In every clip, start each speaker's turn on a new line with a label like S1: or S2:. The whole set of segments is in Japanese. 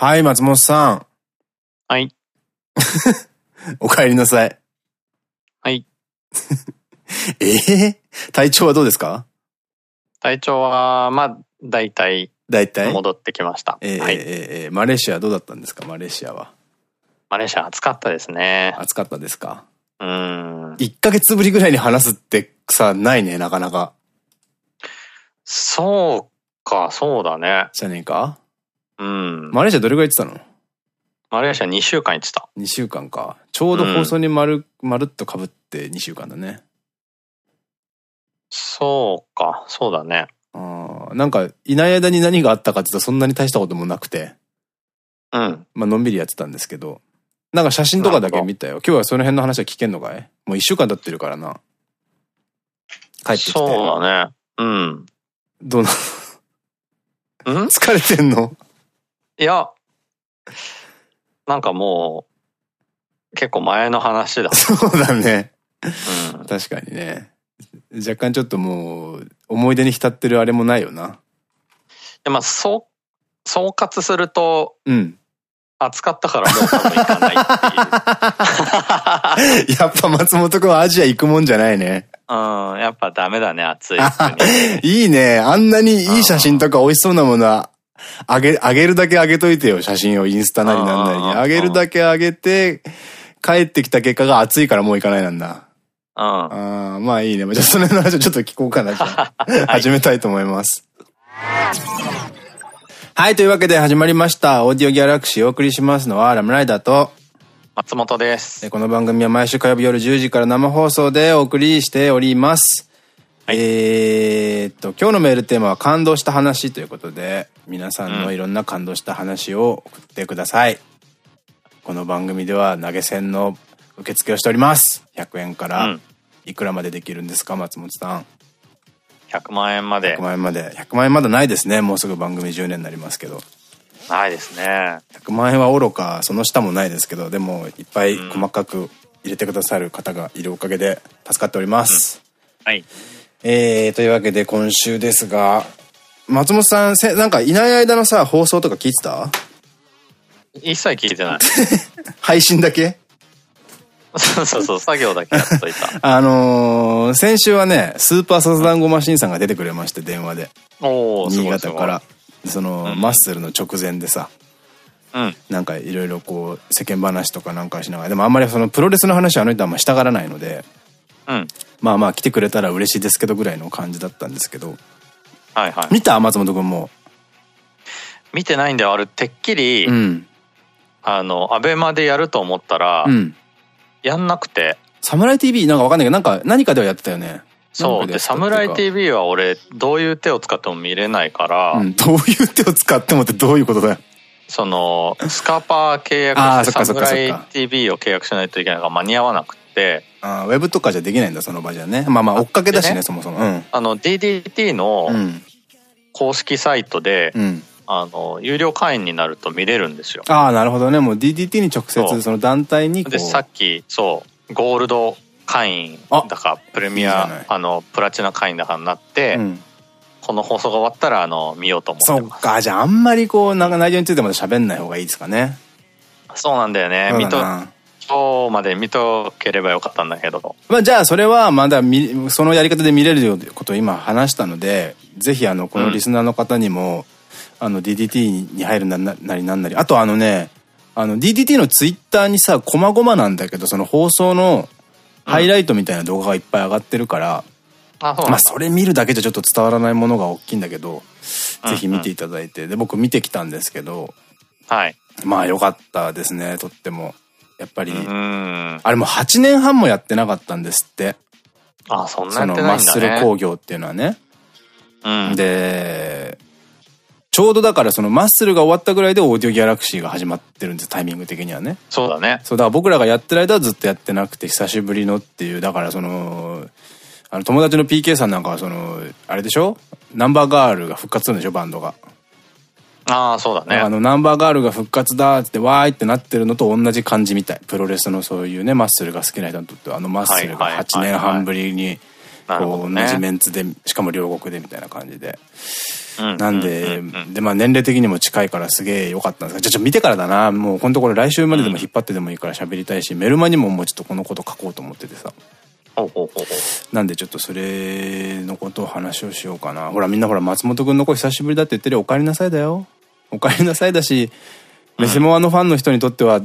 S1: はい、松本さん。
S2: はい。
S1: お帰りなさい。
S2: はい。
S1: え えー、体調はどうですか？
S2: 体調は、まあ、大体。
S1: 大体？
S2: 戻ってきました。
S1: えー、はい、えー、マレーシアどうだったんですか？マレーシアは。
S2: マレーシア暑かったですね。
S1: 暑かったですか？
S2: うん。
S1: 1ヶ月ぶりぐらいに話すってさ、ないね、なかなか。
S2: そうか、そうだね。
S1: じゃねえか？
S2: うん。
S1: マレーシアどれぐらい行ってたの？
S2: マレーシア2週間行ってた。
S1: 2週間か。ちょうど放送にまる、うん、まるっと被って2週間だね。
S2: そうか、そうだね。
S1: ああ、なんか、いない間に何があったかって言ったらそんなに大したこともなくて。
S2: うん。
S1: まあ、のんびりやってたんですけど。なんか写真とかだけ見たよ。今日はその辺の話は聞けんのかい？もう一週間経ってるからな。帰ってきて。
S2: そうだね。うん。
S1: どうな、ん？疲れてんの？
S2: いや、なんかもう、結構前の話だ。
S1: そうだね。うん、確かにね。若干ちょっともう、思い出に浸ってるあれもないよな。
S2: まあ、そう、総括すると、
S1: うん。
S2: 暑かったからもう多分行かない
S1: っていう。やっぱ松本君はアジア行くもんじゃないね。
S2: うん、やっぱダメだね、暑い。
S1: いいね。あんなにいい写真とか美味しそうなものは、あげ、あげるだけあげといてよ、写真をインスタなりなんなりに。あげるだけあげて、帰ってきた結果が暑いからもう行かないなんだ。
S2: うん。
S1: ああ、まあいいね。じゃあその話をちょっと聞こうかな。始めたいと思います。はい、というわけで始まりました。オーディオギャラクシーをお送りしますのは、ラムライダーと、
S2: 松本です。
S1: この番組は毎週火曜日夜10時から生放送でお送りしております。はい、えっと、今日のメールテーマは感動した話ということで、皆さんのいろんな感動した話を送ってください。うん、この番組では投げ銭の受付をしております。100円からいくらまでできるんですか、松本さん。
S2: 100万円まで。
S1: 100万円まで。100万円まだないですね。もうすぐ番組10年になりますけど。
S2: ないですね。
S1: 100万円はおろか、その下もないですけど、でも、いっぱい細かく入れてくださる方がいるおかげで助かっております。
S2: うん、はい。
S1: えー、というわけで今週ですが、松本さん、せ、なんかいない間のさ、放送とか聞いてた？
S2: 一切聞いてない。
S1: 配信だけ？
S2: そうそうそう、作業だけやっといた。
S1: あのー、先週はね、スーパーサザンゴマシンさんが出てくれまして、電話で。
S2: お
S1: 新潟から。その、うん、マッスルの直前でさ。
S2: うん。
S1: なんかいろいろこう、世間話とかなんかしながら。でもあんまりそのプロレスの話はあの人はあんましたがらないので。
S2: うん。
S1: まあまあ来てくれたら嬉しいですけどぐらいの感じだったんですけど。
S2: はいはい。
S1: 見た？松本君も。
S2: 見てないんだよ。あれ、てっきり、うん、あの、アベマでやると思ったら、うん、やんなくて。
S1: サムライ TV なんかわかんないけど、なんか何かではやってたよね。
S2: そう。で、サムライ TV は俺、どういう手を使っても見れないから、う
S1: ん、どういう手を使ってもってどういうことだよ。
S2: その、スカパー契約してサムライ TV を契約しないといけないから間に合わなくて。
S1: あウェブとかじゃできないんだ、その場じゃね。まあまあ、追っかけだしね、ねそもそも。うん、
S2: あの、DDT の公式サイトで、うん、あの、有料会員になると見れるんですよ。
S1: ああ、なるほどね。もう DDT に直接その団体に
S2: で、さっき、そう、ゴールド会員だか、プレミア、あの、プラチナ会員だかになって、うん、この放送が終わったら、あの、見ようと思って。
S1: そっか、じゃああんまりこう、なんか内容についてまで喋んない方がいいですかね。
S2: そうなんだよね。見と、今日まで見とければよかったんだけど。
S1: まあじゃあそれはまだそのやり方で見れることを今話したので、ぜひあの、このリスナーの方にも、うん、あの、DDT に入るななりなんなり。あとあのね、あの、DDT のツイッターにさ、こまごまなんだけど、その放送のハイライトみたいな動画がいっぱい上がってるから、
S2: あ
S1: まあそれ見るだけじゃちょっと伝わらないものが大きいんだけど、ぜひ見ていただいて、で、僕見てきたんですけど、
S2: はい。
S1: まあ良かったですね、とっても。やっぱり、あれも8年半もやってなかったんですって。
S2: あ、そんな
S1: やってないんだ、ね、そのマッスル工業っていうのはね。
S2: うん、
S1: で、ちょうどだからそのマッスルが終わったぐらいでオーディオギャラクシーが始まってるんです、タイミング的にはね。
S2: そうだね。
S1: そうだから僕らがやってる間はずっとやってなくて久しぶりのっていう、だからその、あの友達の PK さんなんかはその、あれでしょ？ナンバーガールが復活するんでしょバンドが。
S2: ああ、そうだね。
S1: あの、ナンバーガールが復活だってわーいってなってるのと同じ感じみたい。プロレスのそういうね、マッスルが好きな人にとっては、あのマッスルが8年半ぶりに、こう、同じメンツで、しかも両国でみたいな感じで。なんで、で、まあ年齢的にも近いからすげえ良かったんですが、じゃあちょっと見てからだな。もうこのところ来週まででも引っ張ってでもいいから喋りたいし、メルマにももうちょっとこのこと書こうと思っててさ。なんでちょっとそれのことを話をしようかな。ほらみんなほら松本くんの子久しぶりだって言ってるお帰りなさいだよ。お帰りなさいだし、メセモアのファンの人にとっては、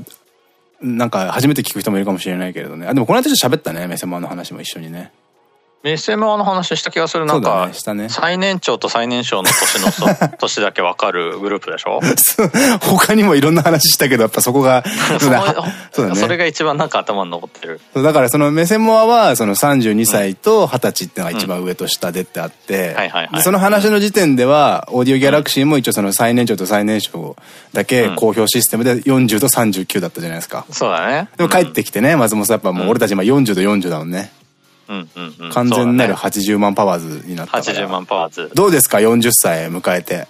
S1: なんか初めて聞く人もいるかもしれないけれどね。あ、でもこの間ちょっと喋ったね、メセモアの話も一緒にね。
S2: メセモアの話した気がする。なんか、ねね、最年長と最年少の年の 年だけわかるグループでしょ？
S1: 他にもいろんな話したけど、やっぱそこが、
S2: そうだね。それが一番なんか頭に残ってる。
S1: だからそのメセモアは、その32歳と20歳っていうのが一番上と下でってあって、その話の時点では、オーディオギャラクシーも一応その最年長と最年少だけ公表システムで40と39だったじゃないですか。
S2: そうだね。
S1: でも帰ってきてね、松本さんやっぱもう俺たち今40と40だもんね。完全なる80万パワーズになったから。
S2: 80万パワーズ。
S1: どうですか ?40 歳迎えて。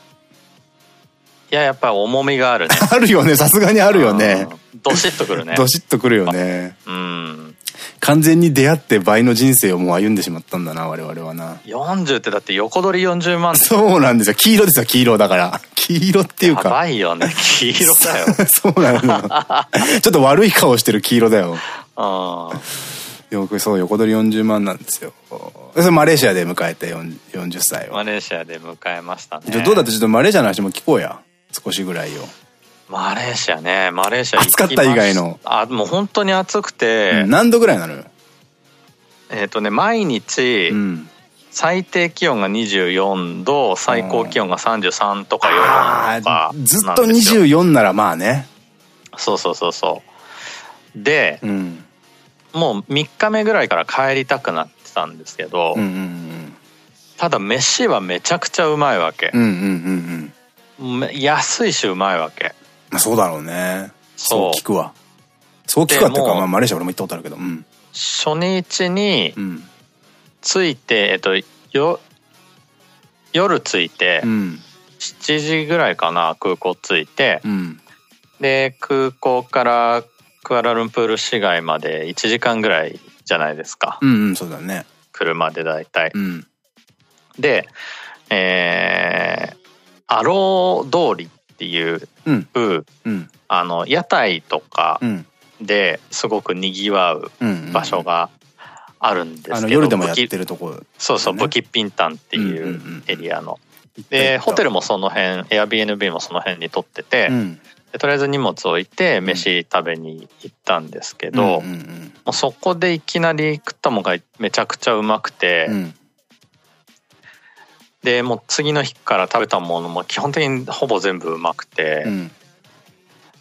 S2: いや、やっぱり重みがあるね。
S1: あるよね。さすがにあるよね。
S2: どしっとくるね。
S1: どしっとくるよね。うん。完全に出会って倍の人生をもう歩んでしまったんだな、我々はな。
S2: 40ってだって横取り40万
S1: そうなんですよ。黄色ですよ、黄色だから。黄色っていうか。や
S2: ばいよね。黄色だよ。
S1: そうなのちょっと悪い顔してる黄色だよ。あ あ。よくそう、横取り40万なんですよ。それマレーシアで迎えて40歳を。
S2: マレーシアで迎えましたね。
S1: じゃどうだってちょっとマレーシアの話も聞こうや。少しぐらいよ。
S2: マレーシアね、マレーシア
S1: 暑かった以外の。
S2: あ、もう本当に暑くて。
S1: うん、何度ぐらいなの
S2: えっとね、毎日、うん、最低気温が24度、最高気温が33とか4とか
S1: ずっと24ならまあね。
S2: そうそうそうそう。で、うん、もう3日目ぐらいから帰りたくなってたんですけど、ただ飯はめちゃくちゃうまいわけ。安いしうまいわけ。
S1: そうだろうね。そう聞くわ。そう聞くわっていうか、まあ、マレーシア俺も行ったことあるけど。うん、
S2: 初日に、着いて、えっと、よ、夜着いて、うん、7時ぐらいかな、空港着いて、うん、で、空港からクアラルンプール市街まで1時間ぐらいじゃないですか。
S1: うんうん、そうだね。
S2: 車でだいたい。うん、で、えー、アロー通りっていう、うん。うん、あの、屋台とかですごく賑わう場所があるんですけど、
S1: 夜でもやってるとこ、ね、
S2: そうそう、ブキッピンタンっていうエリアの。で、ホテルもその辺、Airbnb もその辺に取ってて、うんでとりあえず荷物置いて飯食べに行ったんですけど、もうそこでいきなり食ったものがめちゃくちゃうまくて、うん、でもう次の日から食べたものも基本的にほぼ全部うまくて、うん、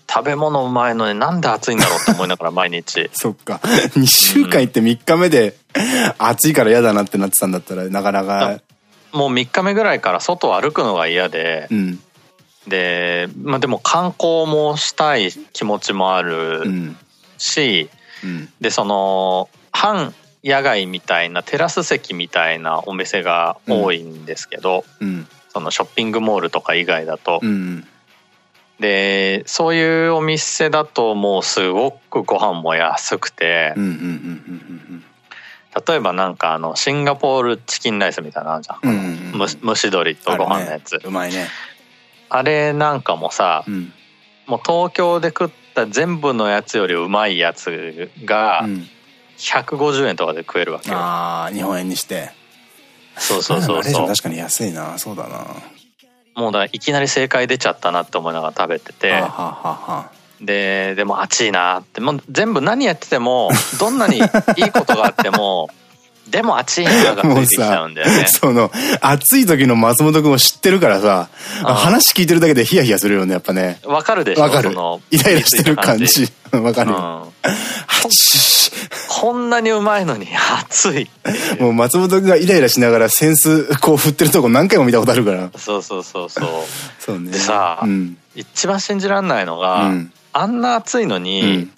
S2: 食べ物うまいのになんで暑いんだろうって思いながら毎日。
S1: そっか。2週間行って3日目で暑いから嫌だなってなってたんだったらなかなか。
S2: もう3日目ぐらいから外を歩くのが嫌で、うんで、まあでも観光もしたい気持ちもあるし、うんうん、で、その、半野外みたいなテラス席みたいなお店が多いんですけど、うん、そのショッピングモールとか以外だと。で、そういうお店だともうすごくご飯も安くて、例えばなんかあのシンガポールチキンライスみたいなのあるじゃん。蒸し鶏とご飯のやつ。
S1: うまいね。
S2: あれなんかもさ、うん、もう東京で食った全部のやつよりうまいやつが150円とかで食えるわけよ。
S1: ああ、日本円にして。
S2: そうそうそうそう。
S1: 確かに安いな、そうだな。
S2: もうだいきなり正解出ちゃったなって思いながら食べてて。で、でも暑いなって、もう全部何やってても、どんなにいいことがあっても、でも暑いながついてきちゃうんだよね。
S1: その、暑い時の松本くんを知ってるからさ、話聞いてるだけでヒヤヒヤするよね、やっぱね。
S2: わかるでしょ
S1: わかる。イライラしてる感じ。わかるよ。
S2: こんなにうまいのに暑い。
S1: もう松本くんがイライラしながらセンスこう振ってるとこ何回も見たことあるから。
S2: そうそうそうそう。
S1: そうね。
S2: でさ、一番信じらんないのが、あんな暑いのに、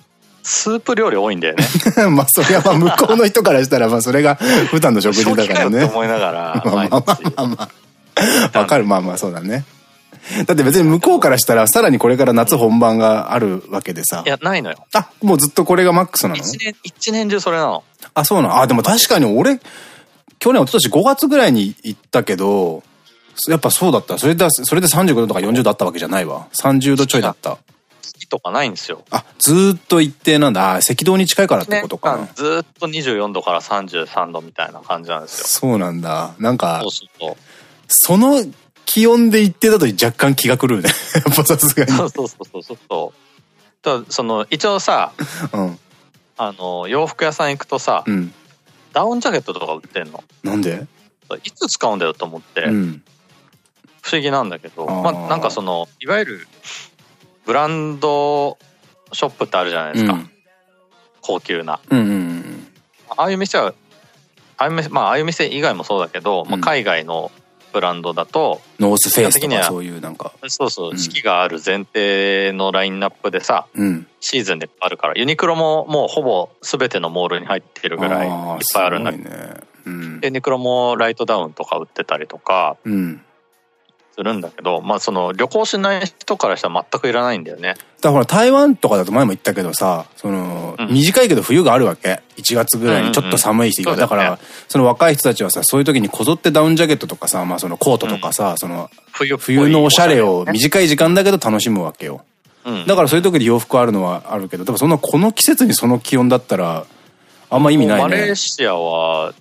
S2: スープ料理多いんだよね。
S1: まあそれはまあ向こうの人からしたらまあそれが普段の食事だからね。
S2: 思いながら。まあまあまあま
S1: あ。わかる、まあまあそうだね。だって別に向こうからしたらさらにこれから夏本番があるわけでさ。
S2: いや、ないのよ。
S1: あ、もうずっとこれがマックスなの？
S2: 一年、一年中それなの。
S1: あ、そうなの？あ、でも確かに俺、去年、一昨年5月ぐらいに行ったけど、やっぱそうだった。それで、それで35度とか40度あったわけじゃないわ。30度ちょいだった。
S2: 月とかないんですよ。
S1: あ、ずっと一定なんだ。あ、赤道に近いからってことかな。
S2: ずっと24度から33度みたいな感じなんですよ。
S1: そうなんだ。なんか、そうそうその気温で一定だと若干気が狂うね。やっぱさすがに。
S2: そうそうそうそうそう。だその、一応さ、うん、あの、洋服屋さん行くとさ、うん、ダウンジャケットとか売ってんの。
S1: なんで？
S2: いつ使うんだよと思って、うん、不思議なんだけど、まあなんかその、いわゆる、ブランドショップってあるじゃないですか。うん、高級な。ああいう店は、ああいう店、まあああいう店以外もそうだけど、まあ海外のブランドだと、
S1: ノースフェイスとかそういうなんか。
S2: そうそう、四季がある前提のラインナップでさ、うん、シーズンであるから、ユニクロももうほぼ全てのモールに入ってるぐらいいっぱいあるんだけど、ねうん、ユニクロもライトダウンとか売ってたりとか、うんするんだけど、まあその旅行しない人からしたら全くいらないんだよね。
S1: だから台湾とかだと前も言ったけどさ、その、うん、短いけど冬があるわけ。1月ぐらいにちょっと寒い日が。だから、その若い人たちはさ、そういう時にこぞってダウンジャケットとかさ、まあそのコートとかさ、うん、その、冬冬のおしゃれを短い時間だけど楽しむわけよ。うん、だからそういう時に洋服あるのはあるけど、多分その、この季節にその気温だったら、あんま意味ないね。マ
S2: レーシアは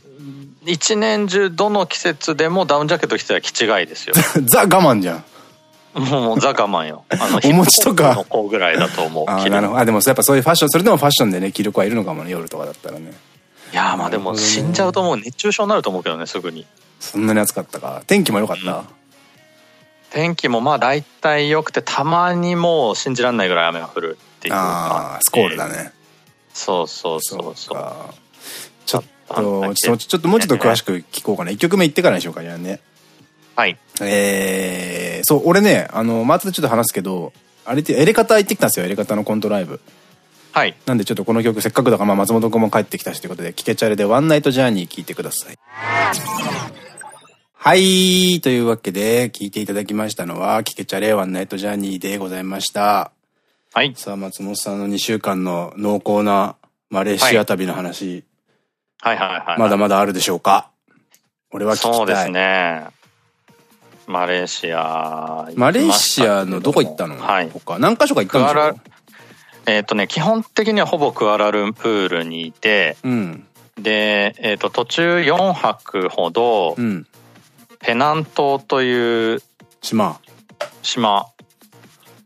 S2: 一年中どの季節でもダウンジャケット着てたら気違いですよ。
S1: ザ我慢じゃん。
S2: もうザ我慢よ。あの、
S1: お餅とか。
S2: の子ぐらいだと思う。
S1: あ、なるほど。あ、でもやっぱそういうファッション、それでもファッションでね、着る子はいるのかもね、夜とかだったらね。
S2: いやまあでも死んじゃうともう熱中症になると思うけどね、すぐに。
S1: そんなに暑かったか。天気も良かった、うん、
S2: 天気もまあ大体良くて、たまにもう信じられないぐらい雨が降るっていうあ
S1: あ、スコールだね。
S2: そうそうそうそう。
S1: ちょっと、ちょっともうちょっと詳しく聞こうかな。一曲目行ってからにしようか、じゃあね。
S2: はい。
S1: えー、そう、俺ね、あの、またちょっと話すけど、あれって、エレカタ行ってきたんですよ、エレカタのコントライブ。
S2: はい。
S1: なんでちょっとこの曲せっかくだから、まあ松本君も帰ってきたしということで、キケチャレでワンナイトジャーニー聴いてください。はい。というわけで、聞いていただきましたのは、キケチャレワンナイトジャーニーでございました。
S2: はい。
S1: さあ、松本さんの2週間の濃厚なマレーシア旅の話。
S2: はい、はい、はいはい
S1: まだまだあるでしょうか？俺は聞きたい。
S2: そうですね。マレーシア、
S1: マレーシアのどこ行ったの？はい。他何箇所か行ったんですか
S2: えっとね、基本的にはほぼクアラルンプールにいて、うん、で、えっ、ー、と、途中4泊ほど、うん、ペナン島という
S1: 島。
S2: 島。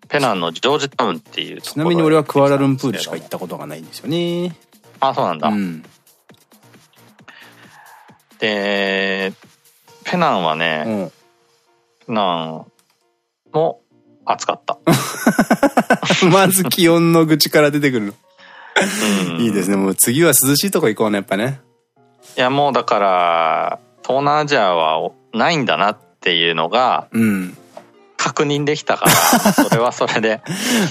S2: ペナンのジョージタウンっていう
S1: ちなみに俺はクアラルンプールしか行ったことがないんですよね。
S2: あ、そうなんだ。うん、で、ペナンはね、なんも暑かった。
S1: まず気温の愚痴から出てくるの。いいですね。もう次は涼しいとこ行こうね、やっぱね。
S2: いや、もうだから、東南アジアはないんだなっていうのが、うん。確認できたから、それはそれで。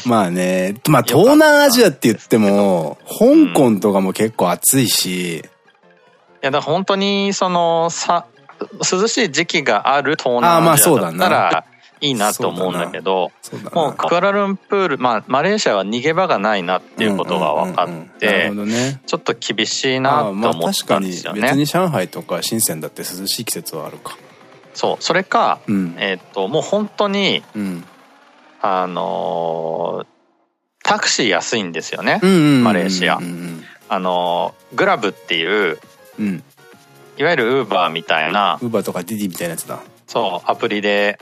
S1: まあね、まあ東南アジアって言っても、香港とかも結構暑いし。い
S2: や、だ本当に、その、さ、涼しい時期がある東南アジアだったらいいなと思うんだけど、もうクアラルンプール、まあマレーシアは逃げ場がないなっていうことが分かって、ちょっと厳しいなと思ったんですよね。
S1: 別に上海とか深センだって涼しい季節はあるか。
S2: そう、それか、うん、えっと、もう本当に、うん、あのー、タクシー安いんですよね、マレーシア。あのー、グラブっていう、うん、いわゆるウーバーみたいな。
S1: ウーバーとかディディみたいなやつだ。
S2: そう、アプリで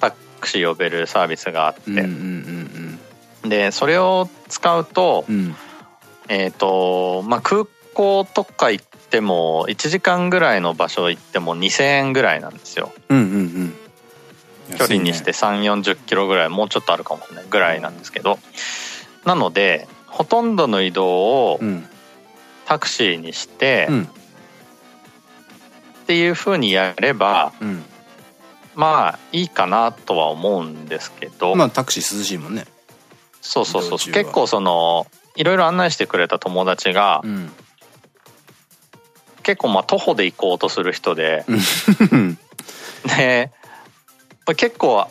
S2: タクシー呼べるサービスがあって。で、それを使うと、うん、えっと、まあ、空港とか行っても、1時間ぐらいの場所行っても2000円ぐらいなんですよ。うんうんうん。距離にして3、40キロぐらい、もうちょっとあるかもしれないぐらいなんですけど。なので、ほとんどの移動をタクシーにして、うん。っていうふうにやれば、うん、まあいいかなとは思うんですけど。
S1: まあタクシー涼しいもんね。
S2: そうそうそう。結構そのいろいろ案内してくれた友達が、うん、結構まあ徒歩で行こうとする人で で結構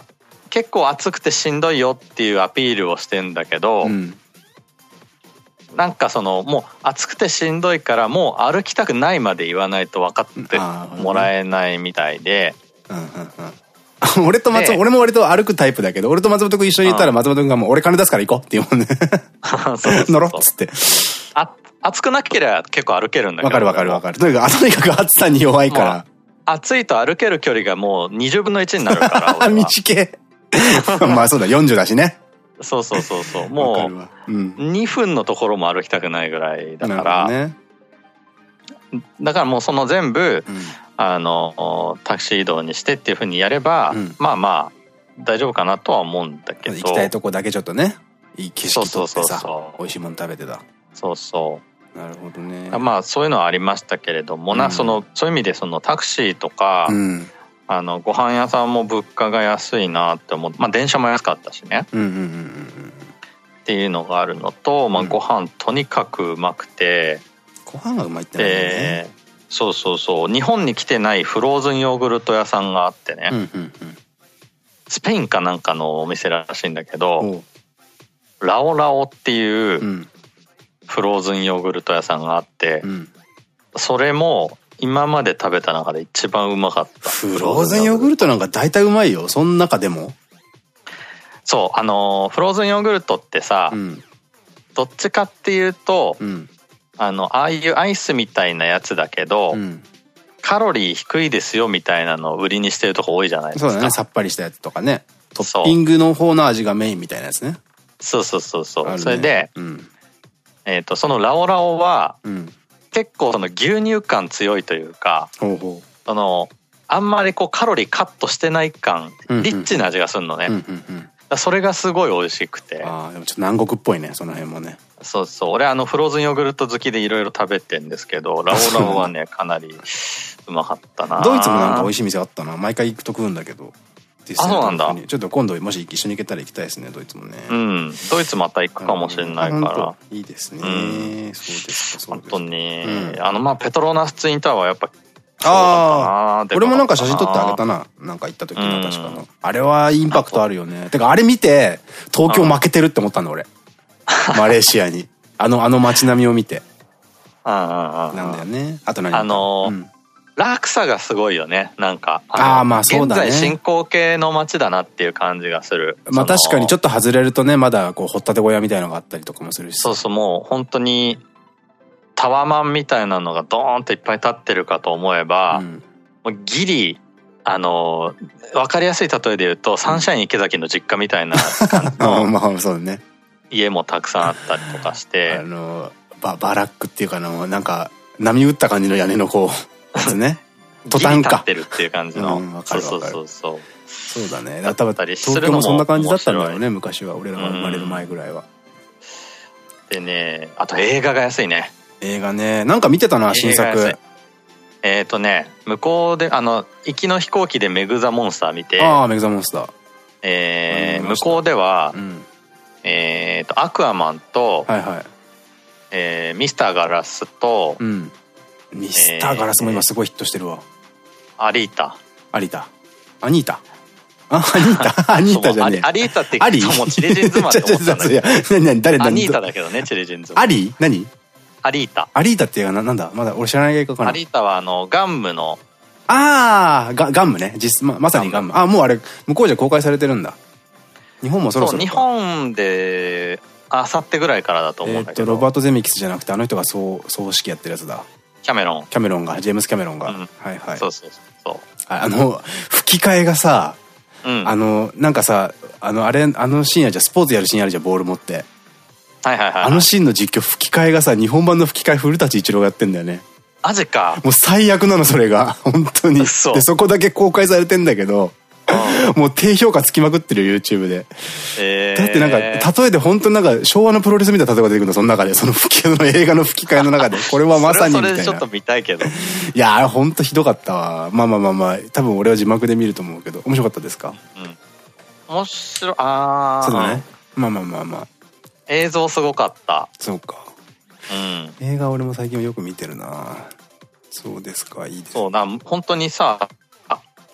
S2: 結構暑くてしんどいよっていうアピールをしてんだけど、うんなんかそのもう暑くてしんどいからもう歩きたくないまで言わないと分かってもらえないみたいで、
S1: 俺と松本、俺も割と歩くタイプだけど、俺と松本君一緒にいたら松本君がもう俺金出すから行こうって言うもんね。乗ろっつって。
S2: あ、暑くなければ結構歩けるんだけど。
S1: わかるわかるわかる。とにかく、とにかく暑さに弱いから。
S2: 暑いと歩ける距離がもう20分の1になるから。
S1: 短い。まあそうだ、40だしね。
S2: そうそうそうそう。もう、2分のところも歩きたくないぐらいだから。ね、だからもうその全部、うん、あの、タクシー移動にしてっていうふうにやれば、うん、まあまあ、大丈夫かなとは思うんだけど。
S1: 行きたいとこだけちょっとね、いい景色撮ってさ、美味しいもの食べてた。
S2: そうそう。
S1: なるほどね。
S2: まあそういうのはありましたけれども、うん、な、その、そういう意味でそのタクシーとか、うん、あの、ご飯屋さんも物価が安いなって思って、まあ電車も安かったしね。っていうのがあるのと、まあご飯とにかくうまくて、
S1: ご飯がうまいってね。
S2: そうそうそう。日本に来てないフローズンヨーグルト屋さんがあってね。スペインかなんかのお店らしいんだけど、ラオラオっていうフローズンヨーグルト屋さんがあって、うん、それも今まで食べた中で一番うまかった。
S1: フローズンヨーグルトなんか大体うまいよ。その中でも。
S2: そう、あのフローズンヨーグルトってさ、うん、どっちかっていうと、うん、あの、ああいうアイスみたいなやつだけど、カロリー低いですよみたいなのを売りにしてるとこ多いじゃないですか。
S1: そうだね。さっぱりしたやつとかね。トッピングの方の味がメインみたいなやつね。
S2: そうそうそうそう。ね、それで、うん、えっと、そのラオラオは、うん、結構その牛乳感強いというか、その、あんまりこうカロリーカットしてない感、リッチな味がするのね。それがすごい美味しくて。
S1: ああ、でもちょっと南国っぽいね、その辺もね。
S2: そうそう。俺あのフローズンヨーグルト好きでいろいろ食べてんですけど、ラオラオはね、かなりうまかったな。
S1: ドイツもなんか美味しい店あったな。毎回行くと食うんだけど。
S2: あ、そうなんだ。
S1: ちょっと今度もし一緒に行けたら行きたいですね、ドイツもね。
S2: うん。ドイツまた行くかもしれないから。
S1: いいですね。そうですか、
S2: そうですか。本当に。あの、まあ、ペトロナスツインタワーはやっぱ
S1: ああ、俺もなんか写真撮ってあげたな。なんか行った時の確かの。あれはインパクトあるよね。てかあれ見て、東京負けてるって思ったんだ俺。マレーシアに。あの、あの街並みを見て。なんだよね。あと何
S2: あの落差がすごいよね。なんか。
S1: ああ、まあそうだね。
S2: 現在進行形の街だなっていう感じがする。
S1: まあ確かにちょっと外れるとね、まだこう、掘ったて小屋みたいのがあったりとかもするし。
S2: そうそう、もう本当に、タワマンみたいなのがドーンといっぱい立ってるかと思えば、うん、もうギリ、あの、わかりやすい例えで言うと、サンシャイン池崎の実家みたいな感じの。まあそうね。家もたくさんあったりとかして。
S1: あの、ババラックっていうかの、なんか、波打った感じの屋根のこう、ね。
S2: トタンか。ってるっていう感じの。うん、そうそうそうそう。
S1: そうだね。だったり東京もそんな感じだったんだよね、昔は。俺らが生まれる前ぐらいは。
S2: でね、あと映画が安いね。
S1: 映画ね。なんか見てたな、新作。
S2: えっとね、向こうで、あの、行きの飛行機でメグザモンスター見て。
S1: ああ、メグザモンスター。
S2: えー、向こうでは、うん、えっと、アクアマンと、はいはい。えー、ミスターガラスと、うん、
S1: ミスターガラスも今すごいヒットしてるわ。
S2: アリータ。
S1: アリータ。アニータ。あ、アニータ アニータじゃねえ。
S2: アリータってもうチレジン妻って思ったんだけど。何何誰
S1: ア
S2: ニータだけどね、チレジン妻。
S1: アリ？何？
S2: アリータ。
S1: アリータっていうのはなんだ？まだ俺知らない映画かな。
S2: アリータはあの、ガンムの。
S1: ああ、ガガンムね。実ま、まさにガンム。あ、もうあれ、向こうじゃ公開されてるんだ。日本もそろそろ。
S2: 日本で、あさってぐらいからだと思うんだけど。えっと、
S1: ロバート・ゼミキスじゃなくて、あの人が総、葬式やってるやつだ。
S2: キャメロン。
S1: キャメロンが、ジェームス・キャメロンが。うん、はいはい。
S2: そうそうそう。
S1: あの、吹き替えがさ、うん、あの、なんかさ、あの、あれ、あのシーンあるじゃん、スポーツやるシーンあるじゃん、ボール持って。
S2: はいはいはい。
S1: あのシーンの実況吹き替えがさ、日本版の吹き替え古舘一郎がやってんだよね。
S2: マジか。
S1: もう最悪なの、それが。本当に。で、そこだけ公開されてんだけど、もう低評価つきまくってる YouTube で。えー、だってなんか、例えで本当になんか昭和のプロレスみたいな例えが出てくるの、その中で。その吹きの映画の吹き替えの中で。これはまさにみたいな。それ
S2: ちょっと見たいけど。い
S1: やー、ほんとひどかったわ。まあまあまあまあ、多分俺は字幕で見ると思うけど。面白かったですか？
S2: うん。面白い。あ
S1: あ。そうだね。まあまあまあまあ。
S2: 映像すごかった。
S1: そうか。うん。映画俺も最近よく見てるなそうですか、いいです。
S2: そうな、本当にさ、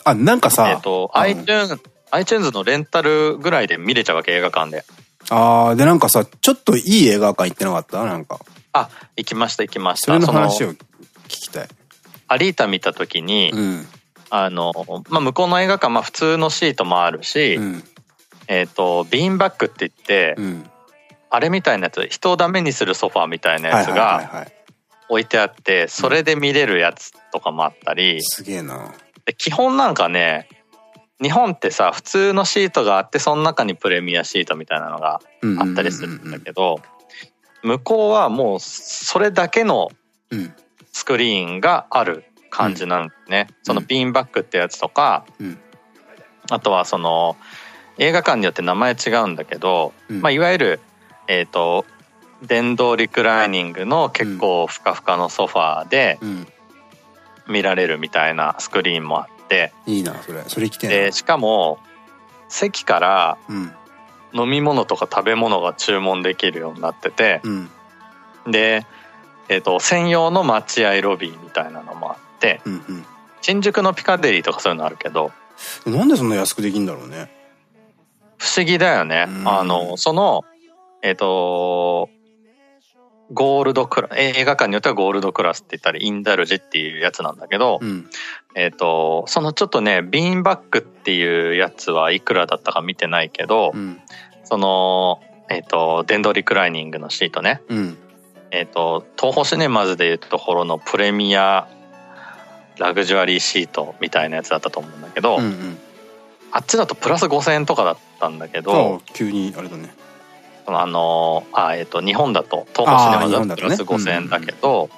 S1: あ、なんかさ、
S2: えっと、iTunes、iTunes のレンタルぐらいで見れちゃうわけ、映画館で。
S1: ああ、で、なんかさ、ちょっといい映画館行ってなかった？なんか。
S2: あ、行きました、行きました。
S1: それの話を聞きたい。
S2: アリータ見たときに、うん、あの、まあ、向こうの映画館、まあ、普通のシートもあるし、うん、えっと、ビーンバッグって言って、うん、あれみたいなやつ、人をダメにするソファーみたいなやつが置いてあって、それで見れるやつとかもあったり。
S1: すげえな。
S2: 基本なんかね、日本ってさ、普通のシートがあって、その中にプレミアシートみたいなのがあったりするんだけど、向こうはもうそれだけのスクリーンがある感じなんですね。うん、そのビーンバックってやつとか、うん、あとはその映画館によって名前違うんだけど、うん、まあいわゆる、えっ、ー、と、電動リクライニングの結構ふかふかのソファーで見られるみたいなスクリーンもあって、
S1: いいな、それ。それ来て
S2: で、しかも、席から飲み物とか食べ物が注文できるようになってて、で、えっ、ー、と、専用の待合ロビーみたいなのもあって、うんうん、新宿のピカデリーとかそういうのあるけど。
S1: なんでそんな安くできんだろうね。
S2: 不思議だよね。あの、その、えっ、ー、と、ゴールドクラス、映画館によってはゴールドクラスって言ったり、インダルジっていうやつなんだけど、うん、えっと、そのちょっとね、ビーンバックっていうやつはいくらだったか見てないけど、うん、その、えっ、ー、と、電動リクライニングのシートね。うんえっ、ー、と、東宝シネマズでいうところのプレミアラグジュアリーシートみたいなやつだったと思うんだけど、うんうん、あっちだとプラス5000円とかだったんだけど、
S1: 急にあれだね。
S2: あの、あ、えっ、ー、と、日本だと、東宝シネマズだとプラス5000円だけど、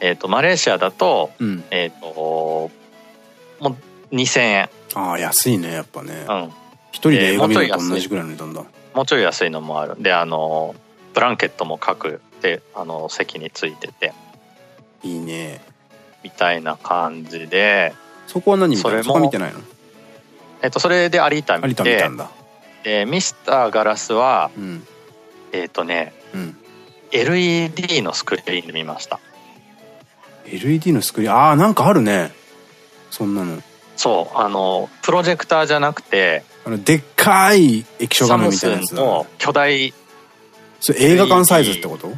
S2: えっと、マレーシアだと、うん、えっと、もう2000円。
S1: ああ、安いね、やっぱね。うん。一人で映画見ると同じぐらいの値段だ。
S2: もうちょい安いのもある。で、あの、ブランケットも各であの席についてて
S1: いいね
S2: みたいな感じで
S1: そこは何見たの？そこ見てないの？
S2: えっとそれで有田見て見たんだでミスターガラスは、うん、えっとね、うん、LED のスクリーンで見ました。
S1: LED のスクリーン？ああなんかあるね。そんなの。
S2: そうあのプロジェクターじゃなくて
S1: あのでっかい液晶画面みたいなやつ
S2: の巨大
S1: それ映画館サイズってこと？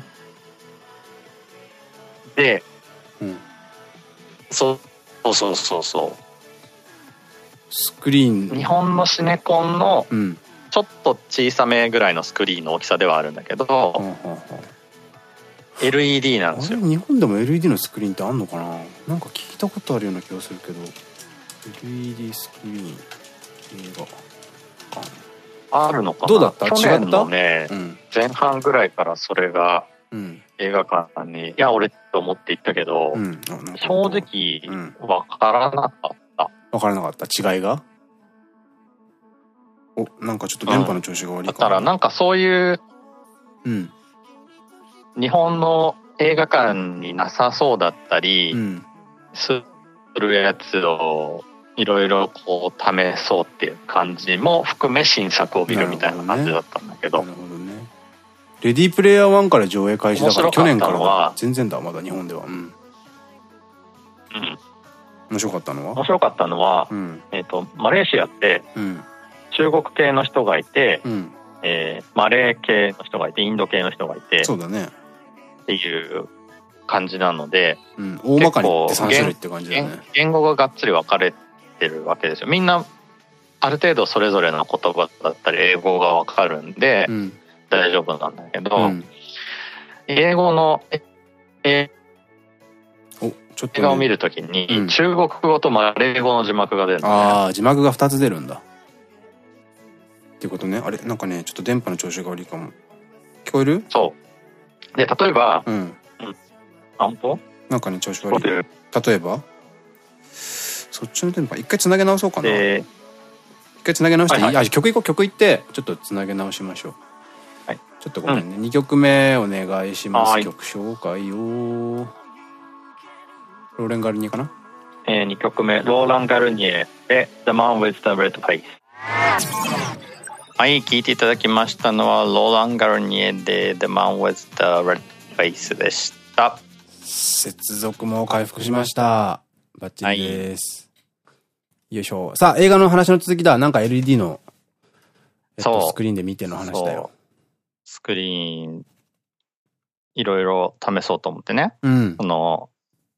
S2: で、うん、そうそうそうそう
S1: スクリー
S2: ン。日本のシネコンのちょっと小さめぐらいのスクリーンの大きさではあるんだけど、うんうん、LED なんですよ。
S1: 日本でも LED のスクリーンってあんのかな？なんか聞いたことあるような気がするけど。LED スクリーン映画館。
S2: あるのかな？
S1: どうだった？
S2: 去年のね、うん、前半ぐらいからそれが映画館に、いや、俺と思って行ったけど、うん、正直、わからなかった。
S1: わからなかった？違いが？お、なんかちょっと電波の調子が悪いか、
S2: だからなんかそういう、うん。日本の映画館になさそうだったり、するやつをいろいろこう試そうっていう感じも含め新作を見るみたいな感じだったんだけど。なるほどね。
S1: レディープレイヤー1から上映開始だから去年から全然だ、まだ日本では。うん。うん。面白かったのは？
S2: 面白かったのは、うん、えっと、マレーシアって、中国系の人がいて、うん、えー、マレー系の人がいて、インド系の人がいて、
S1: そうだね。
S2: っていう感じなので、
S1: うん、大まかにって3種類って感じだね。
S2: 言語ががっつり分かれてるわけですよ。みんなある程度それぞれの言葉だったり英語がわかるんで大丈夫なんだけど、うん、英語のえちょっと、ね、映画を見るときに中国語とマレー語の字幕が出る
S1: の、ね、ああ字幕が2つ出るんだ。っていうことね。あれなんかねちょっと電波の調子が悪いかも。聞こえる？
S2: そう。で例えば、うん、うん、あ本当
S1: なんかね調子悪い。例えば？そっちの電波。一回つなげ直そうかな、えー、一回つなげ直していい、はいはい、あ曲いこう。曲いってちょっとつなげ直しましょう。はい。ちょっとごめんね、うん、2曲目お願いします。曲紹介よローレン・ガルニエかな？
S2: えー、2曲目ローラン・ガルニエで「The Man with the Red Face」はい聴いていただきましたのはローラン・ガルニエで「The Man with the Red Face」でした
S1: 接続も回復しましたバッチリです、はいよいしょ。さあ、映画の話の続きだ。なんか LED の、えっと、スクリーンで見ての話だよ。
S2: スクリーン、いろいろ試そうと思ってね。うん。この、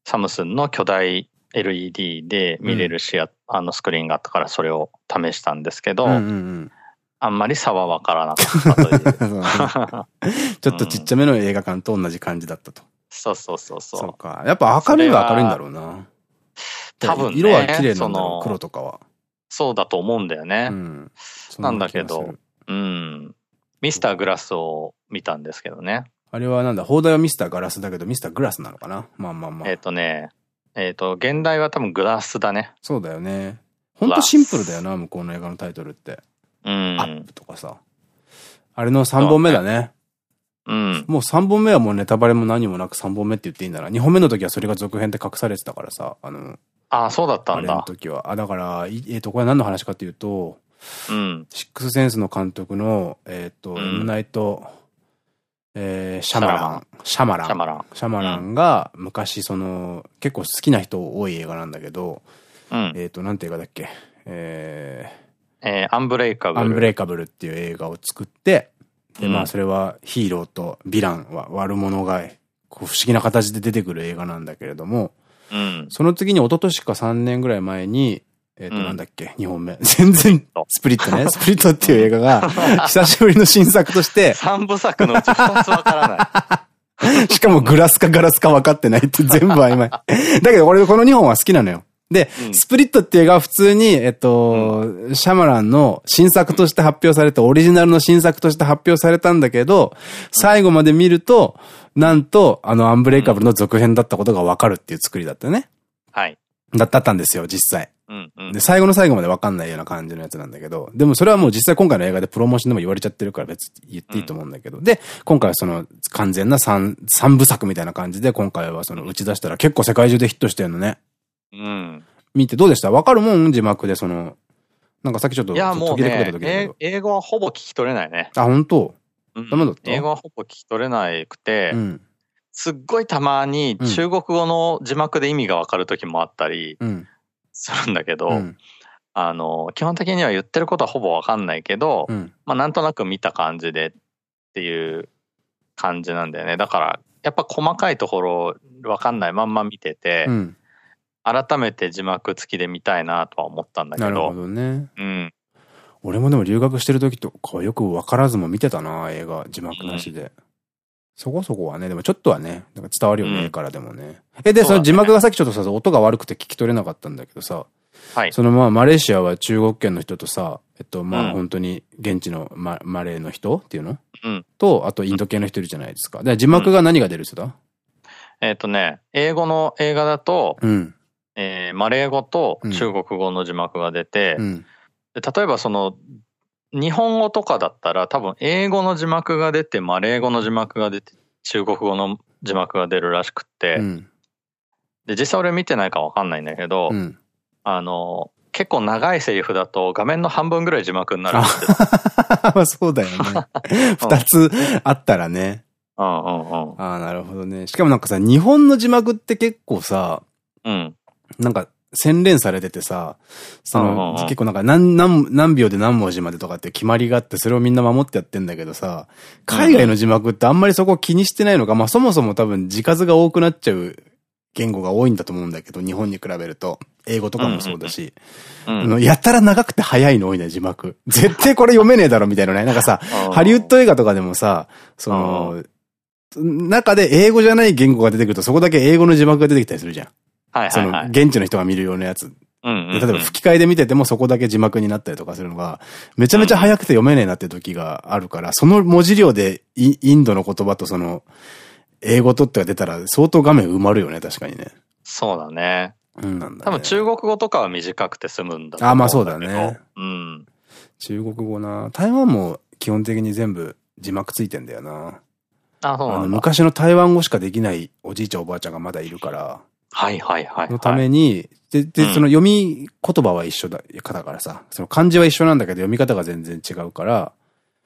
S2: サムスンの巨大 LED で見れるシア、うん、あのスクリーンがあったからそれを試したんですけど、あんまり差はわからなかったという。
S1: ちょっとちっちゃめの映画館と同じ感じだったと。
S2: そうそうそうそう。
S1: そうか。やっぱ明るいは明るいんだろうな。
S2: 多分、ね、
S1: 色は綺麗なんだろう、黒とかは。
S2: そうだと思うんだよね。うん、なんだけど、うん。ミスターグラスを見たんですけどね。
S1: あれはなんだ、放題はミスターガラスだけど、ミスターグラスなのかな？まあまあまあ。
S2: えっとね、えっ、ー、と、現代は多分グラスだね。
S1: そうだよね。ほんとシンプルだよな、向こうの映画のタイトルって。うん。アップとかさ。あれの3本目だね。うん。もう3本目はもうネタバレも何もなく3本目って言っていいんだな。2本目の時はそれが続編って隠されてたからさ、あの、
S2: ああ、そうだったんだ。あれ
S1: の時は。あ、だから、えっ、ー、と、これ何の話かっていうと、うん。シックスセンスの監督の、えっ、ー、と、うん、エムナイト、えー、シャマラン。シャマラン。シャマラン。シャマランが昔その、結構好きな人多い映画なんだけど、うん、えっと、なんて映画だっけ？え
S2: ー、えー、アンブレイカブ
S1: ル。アンブレイカブルっていう映画を作って、で、まあそれはヒーローとヴィランは悪者がこう不思議な形で出てくる映画なんだけれども、うん、その次に一昨年か3年ぐらい前に、えっ、と、なんだっけ、2本目。全然、スプリットね。スプリットっていう映画が、久しぶりの新作として。
S2: 三部作のうち2つわから
S1: ない。しかもグラスかガラスか分かってないって全部曖昧。だけど俺この2本は好きなのよ。で、うん、スプリットっていう映画は普通に、えっと、うん、シャマランの新作として発表されて、オリジナルの新作として発表されたんだけど、最後まで見ると、なんと、あの、アンブレイカブルの続編だったことがわかるっていう作りだったね。はい。だったんですよ、実際。で、最後の最後までわかんないような感じのやつなんだけど、でもそれはもう実際今回の映画でプロモーションでも言われちゃってるから別に言っていいと思うんだけど、うん、で、今回はその完全な三、三部作みたいな感じで今回はその打ち出したら結構世界中でヒットしてるのね。うん。見てどうでした？わかるもん？字幕でその、なんかさっきちょっと
S2: いやもうね、英語はほぼ聞き取れないね。
S1: あ、本当？ダメだった？
S2: 英語はほぼ聞き取れなくて、うん、すっごいたまに中国語の字幕で意味がわかる時もあったりするんだけど、うん。あの、基本的には言ってることはほぼわかんないけど、うん、まあなんとなく見た感じでっていう感じなんだよね。だから、やっぱ細かいところわかんないまんま見てて、うん、改めて字幕付きで見たいなとは思ったんだけど。なるほどね。
S1: うん。俺もでも留学してる時とかよくわからずも見てたな、映画、字幕なしで。うん、そこそこはね、でもちょっとはね、なんか伝わるよね、からでもね。え、で、その字幕がさっきちょっとさ、音が悪くて聞き取れなかったんだけどさ、はい。そのまあ、マレーシアは中国圏の人とさ、えっと、まあ、本当に現地のママレーの人っていうの？うん。と、あとインド系の人いるじゃないですか。で、字幕が何が出る人だ、
S2: えっとね、英語の映画だと、うん。えー、マレー語と中国語の字幕が出て、うん、例えばその、日本語とかだったら多分英語の字幕が出て、マレー語の字幕が出て、中国語の字幕が出るらしくって、うん、で、実際俺見てないかわかんないんだけど、うん、あの、結構長いセリフだと画面の半分ぐらい字幕になるんですよ。
S1: まあそうだよね。二つあったらね。ああ、なるほどね。しかもなんかさ、日本の字幕って結構さ、うん。なんか、洗練されててさ、その、結構なんか何、何、何秒で何文字までとかって決まりがあって、それをみんな守ってやってんだけどさ、海外の字幕ってあんまりそこ気にしてないのか、まあそもそも多分字数が多くなっちゃう言語が多いんだと思うんだけど、日本に比べると。英語とかもそうだし。やたら長くて早いの多いね、字幕。絶対これ読めねえだろ、みたいなね。なんかさ、ハリウッド映画とかでもさ、その、中で英語じゃない言語が出てくると、そこだけ英語の字幕が出てきたりするじゃん。はいその、現地の人が見るようなやつ。例えば吹き替えで見ててもそこだけ字幕になったりとかするのが、めちゃめちゃ早くて読めねえなって時があるから、その文字量でインドの言葉とその、英語とってが出たら相当画面埋まるよね、確かにね。
S2: そうだね。うんなんだ、ね、多分中国語とかは短くて済むんだ
S1: あ、まあそうだね。うん。中国語な。台湾も基本的に全部字幕ついてんだよな。あ、そうなんだ。昔の台湾語しかできないおじいちゃんおばあちゃんがまだいるから。
S2: はいはいはい。
S1: のために、で、で、その読み言葉は一緒だ、だからさ、その漢字は一緒なんだけど読み方が全然違うから、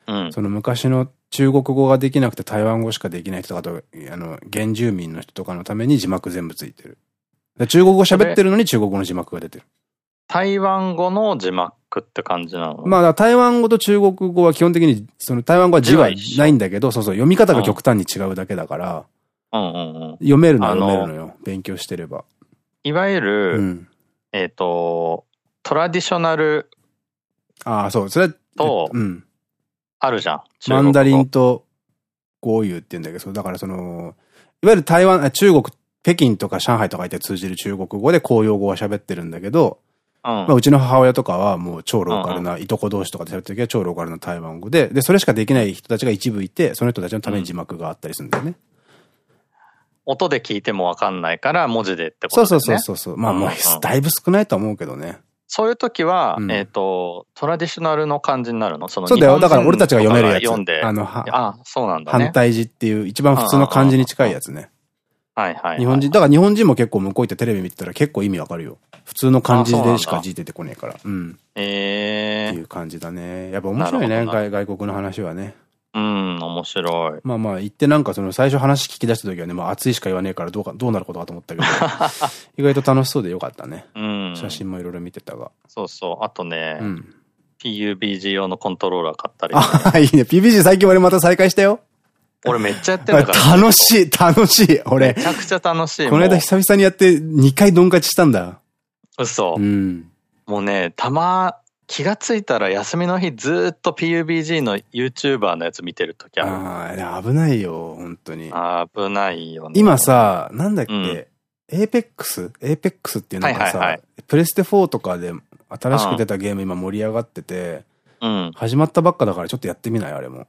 S1: うん、その昔の中国語ができなくて台湾語しかできない人とかと、あの、原住民の人とかのために字幕全部ついてる。中国語喋ってるのに中国語の字幕が出てる。
S2: 台湾語の字幕って感じなの？
S1: まあ、台湾語と中国語は基本的に、その台湾語は字はないんだけど、そうそう、読み方が極端に違うだけだから、読めるのは読めるのよ。勉強してれば。
S2: いわゆる、うん、えっと、トラディショナル。
S1: ああ、そう、それ
S2: と、うん。あるじゃん。
S1: マンダリンと豪遊って言うんだけど、だからその、いわゆる台湾、中国、北京とか上海とかいて通じる中国語で公用語は喋ってるんだけど、うん、まあうちの母親とかはもう超ローカルな、いとこ同士とかで喋ってる時は超ローカルな台湾語で、で、それしかできない人たちが一部いて、その人たちのために字幕があったりするんだよね。うん
S2: 音で聞いてもわかんないから文字でってことですね。
S1: そうそうそうそう。まあもう、だいぶ少ないと思うけどね。
S2: そういう時は、うん、えっと、トラディショナルの漢字になるの？その
S1: そうだよ。だから俺たちが読めるやつ。
S2: 読んで。あの、は、あ、そうなんだ
S1: ね。反対字っていう一番普通の漢字に近いやつね。
S2: はいはい。
S1: 日本人、だから日本人も結構向こう行ってテレビ見てたら結構意味わかるよ。普通の漢字でしか字出てこねえから。うん。
S2: ええ
S1: っていう感じだね。やっぱ面白いね。外国の話はね。
S2: うん、面白い。
S1: まあまあ、言ってなんかその最初話聞き出した時はね、まあ熱いしか言わねえからどうか、どうなることかと思ったけど、意外と楽しそうでよかったね。うん。写真もいろいろ見てたが。
S2: そうそう。あとね、うん、PUBG 用のコントローラー買ったり、
S1: ね。あ、いいね。PUBG 最近俺また再開したよ。
S2: 俺めっちゃやってるか
S1: ら。楽しい、楽しい、俺。
S2: めちゃくちゃ楽しい。
S1: この間久々にやって2回ドン勝ちしたんだ。
S2: 嘘。うん。もうね、たま、気がついたら休みの日ずっと PUBG の YouTuber のやつ見てる時ある。
S1: ああ、危ないよ、本当に。
S2: 危ないよね。
S1: 今さ、なんだっけ、うん、Apex? Apex っていうのがさ、プレステ4とかで新しく出たゲーム今盛り上がってて、うん、始まったばっかだからちょっとやってみない？あれも。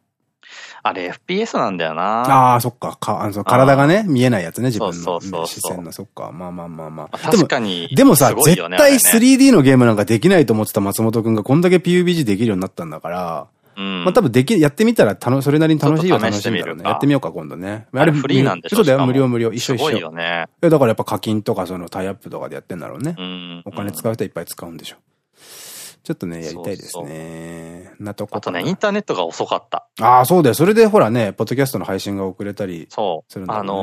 S2: あれ FPS なんだよな。
S1: ああ、そっか。かあの体がね、見えないやつね、自分の視線の。そっか。まあまあまあまあ。
S2: 確かに。
S1: でもさ、絶対 3D のゲームなんかできないと思ってた松本くんがこんだけ PUBG できるようになったんだから、うん、まあ多分でき、やってみたらたの、それなりに楽しいよ楽しいんだろうね。やってみようか、今度ね。
S2: あれフリーなんでしょそう
S1: だよ、無料無料。一緒一緒。すご
S2: いよね。
S1: だからやっぱ課金とかそのタイアップとかでやってんだろうね。お金使う人はいっぱい使うんでしょ。ちょっとね、やりたいですね。なとこ。
S2: あとね、インターネットが遅かった。
S1: ああ、そうだよ。それでほらね、ポッドキャストの配信が遅れたりするんだ、
S2: ね、そう。あの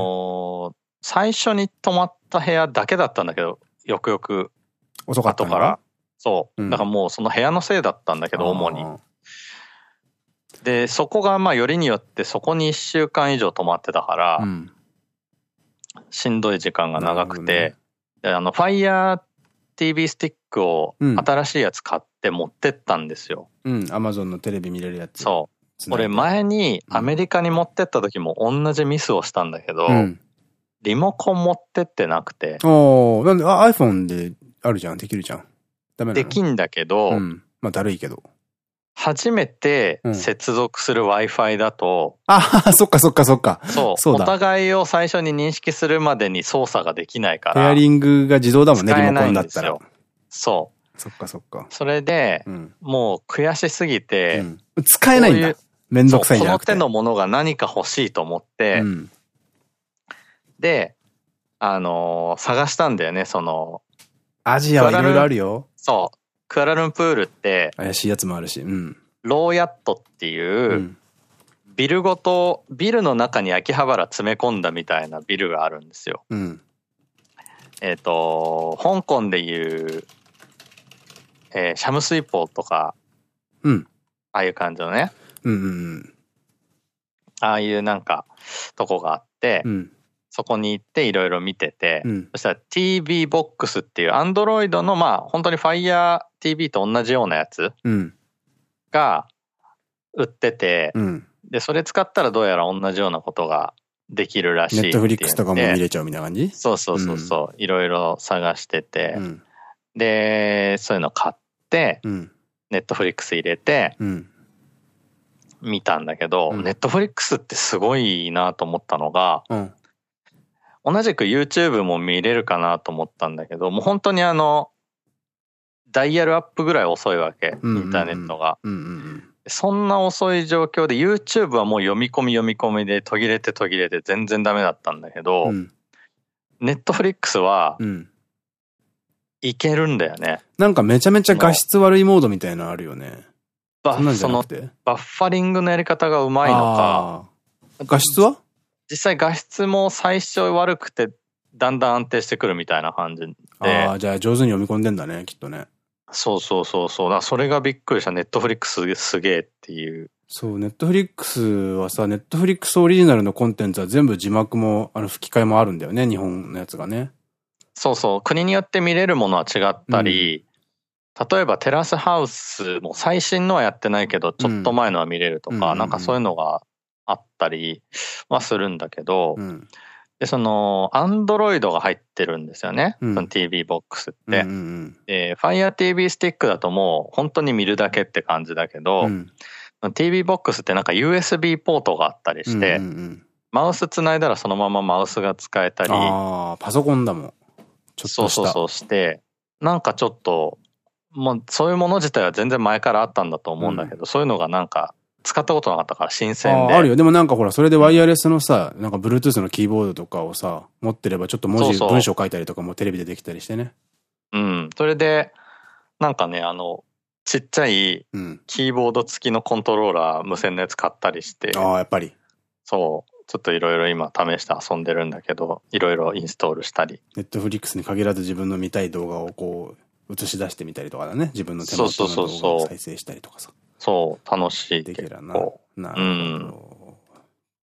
S2: ー、最初に泊まった部屋だけだったんだけど、よくよく。
S1: 遅かった
S2: から。そう。うん、だからもうその部屋のせいだったんだけど、主に。で、そこがまあよりによってそこに1週間以上泊まってたから、うん、しんどい時間が長くて、ね、あの、Fire TV スティックを新しいやつ買って持ってったんですよ。
S1: うん、アマゾンのテレビ見れるやつ。
S2: そう。俺前にアメリカに持ってった時も同じミスをしたんだけど、うん、リモコン持ってってなくて。
S1: おなんで、あ、iPhone であるじゃん、できるじゃん。
S2: ダメできんだけど、う
S1: ん、まあだるいけど。
S2: 初めて接続する Wi-Fi だと、
S1: うん、ああ、そっかそっかそっか。
S2: そう。そうお互いを最初に認識するまでに操作ができないから。
S1: ペアリングが自動だもんね、リモコンだったら。
S2: そ
S1: う。そっかそっか。
S2: それで、うん、もう悔しすぎて、
S1: うん、使えないんだ。めんどくさいんじゃ
S2: なくてこの手のものが何か欲しいと思って、で、あのー、探したんだよね、その。
S1: アジアはいろいろあるよ。
S2: そう。クアラルンプールって、
S1: 怪しいやつもあるし、うん。
S2: ローヤットっていう、うん、ビルごと、ビルの中に秋葉原詰め込んだみたいなビルがあるんですよ。うん、えっと、香港でいう、えー、シャムスイポーとか、うん。ああいう感じのね。うんうんうん。ああいうなんか、とこがあって、うん、そこに行っていろいろ見てて、うん、そしたら TV ボックスっていうアンドロイドのまあ本当に Fire TV と同じようなやつが売ってて、うん、で、それ使ったらどうやら同じようなことができるらしいネ
S1: ットフリックスとかも見れちゃうみたいな感じ？
S2: そうそうそうそう。いろいろ探してて、うん、で、そういうの買って、ネットフリックス入れて、見たんだけど、ネットフリックスってすごいなと思ったのが、同じく YouTube も見れるかなと思ったんだけど、もう本当にあの、ダイヤルアップぐらい遅いわけ、インターネットが。そんな遅い状況で YouTube はもう読み込み読み込みで途切れて途切れて全然ダメだったんだけど、ネットフリックスは、いけるんだよね。
S1: なんかめちゃめちゃ画質悪いモードみたいなのあるよね。
S2: バッファリングのやり方がうまいのか。
S1: 画質は？
S2: 実際画質も最初悪くて、だんだん安定してくるみたいな感じで。
S1: ああ、じゃあ上手に読み込んでんだね、きっとね。
S2: そうそうそうそう。それがびっくりした。ネットフリックスすげえっていう。
S1: そう、ネットフリックスはさ、ネットフリックスオリジナルのコンテンツは全部字幕も、あの、吹き替えもあるんだよね、日本のやつがね。
S2: そうそう、国によって見れるものは違ったり、うん、例えばテラスハウスも最新のはやってないけど、ちょっと前のは見れるとか、なんかそういうのがあったりはするんだけど、うん、で、その、アンドロイドが入ってるんですよね。うん、その TV ボックスって。で、Fire TV スティックだともう本当に見るだけって感じだけど、うん、TV ボックスってなんか USB ポートがあったりして、マウスつないだらそのままマウスが使えたり。
S1: ああ、パソコンだもん。
S2: ちょっとそうそうそうして、なんかちょっと、もうそういうもの自体は全然前からあったんだと思うんだけど、うん、そういうのがなんか使ったことなかったから新鮮で。
S1: あるよ。でもなんかほら、それでワイヤレスのさ、なんか Bluetooth のキーボードとかをさ、持ってればちょっと文字、そうそう文章書いたりとかもテレビでできたりしてね。
S2: うん。それで、なんかね、あの、ちっちゃいキーボード付きのコントローラー無線のやつ買ったりして。
S1: ああ、やっぱり。
S2: そう。ちょっといろいろ今試して遊んでるんだけど、いろいろインストールしたり。
S1: ネットフリックスに限らず自分の見たい動画をこう、映し出してみたりとかだね。自分の手元の動画を再生したりとかさ。
S2: そう、楽しい。
S1: できるな。なるほど。うん、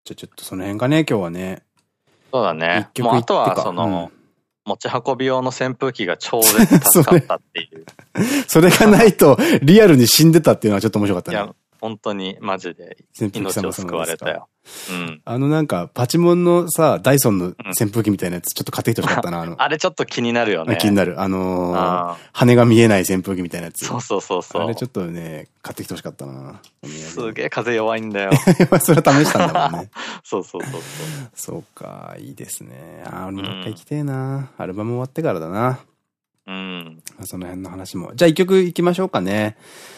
S1: じゃあちょっとその辺かね、今日はね。
S2: そうだね。もうあとはその、うん持ち運び用の扇風機が超絶助かったっていう。
S1: それがないと、リアルに死んでたっていうのはちょっと面白かったね。いや、
S2: 本当にマジで命を救われたよ。
S1: うん。あのなんか、パチモンのさ、ダイソンの扇風機みたいなやつ、ちょっと買ってきてほしかったな、あの。
S2: あれちょっと気になるよね。
S1: 気になる。あのー、羽が見えない扇風機みたいなやつ。
S2: そうそうそうそう。
S1: あれちょっとね、買ってきてほしかったな。
S2: すげえ風弱いんだよ。
S1: それは試したんだもんね。
S2: そうそうそうそう。
S1: そうか、いいですね。あ、俺ももう一回行きてえな。アルバム終わってからだな。
S2: うん。
S1: その辺の話も。じゃあ一曲行きましょうかね。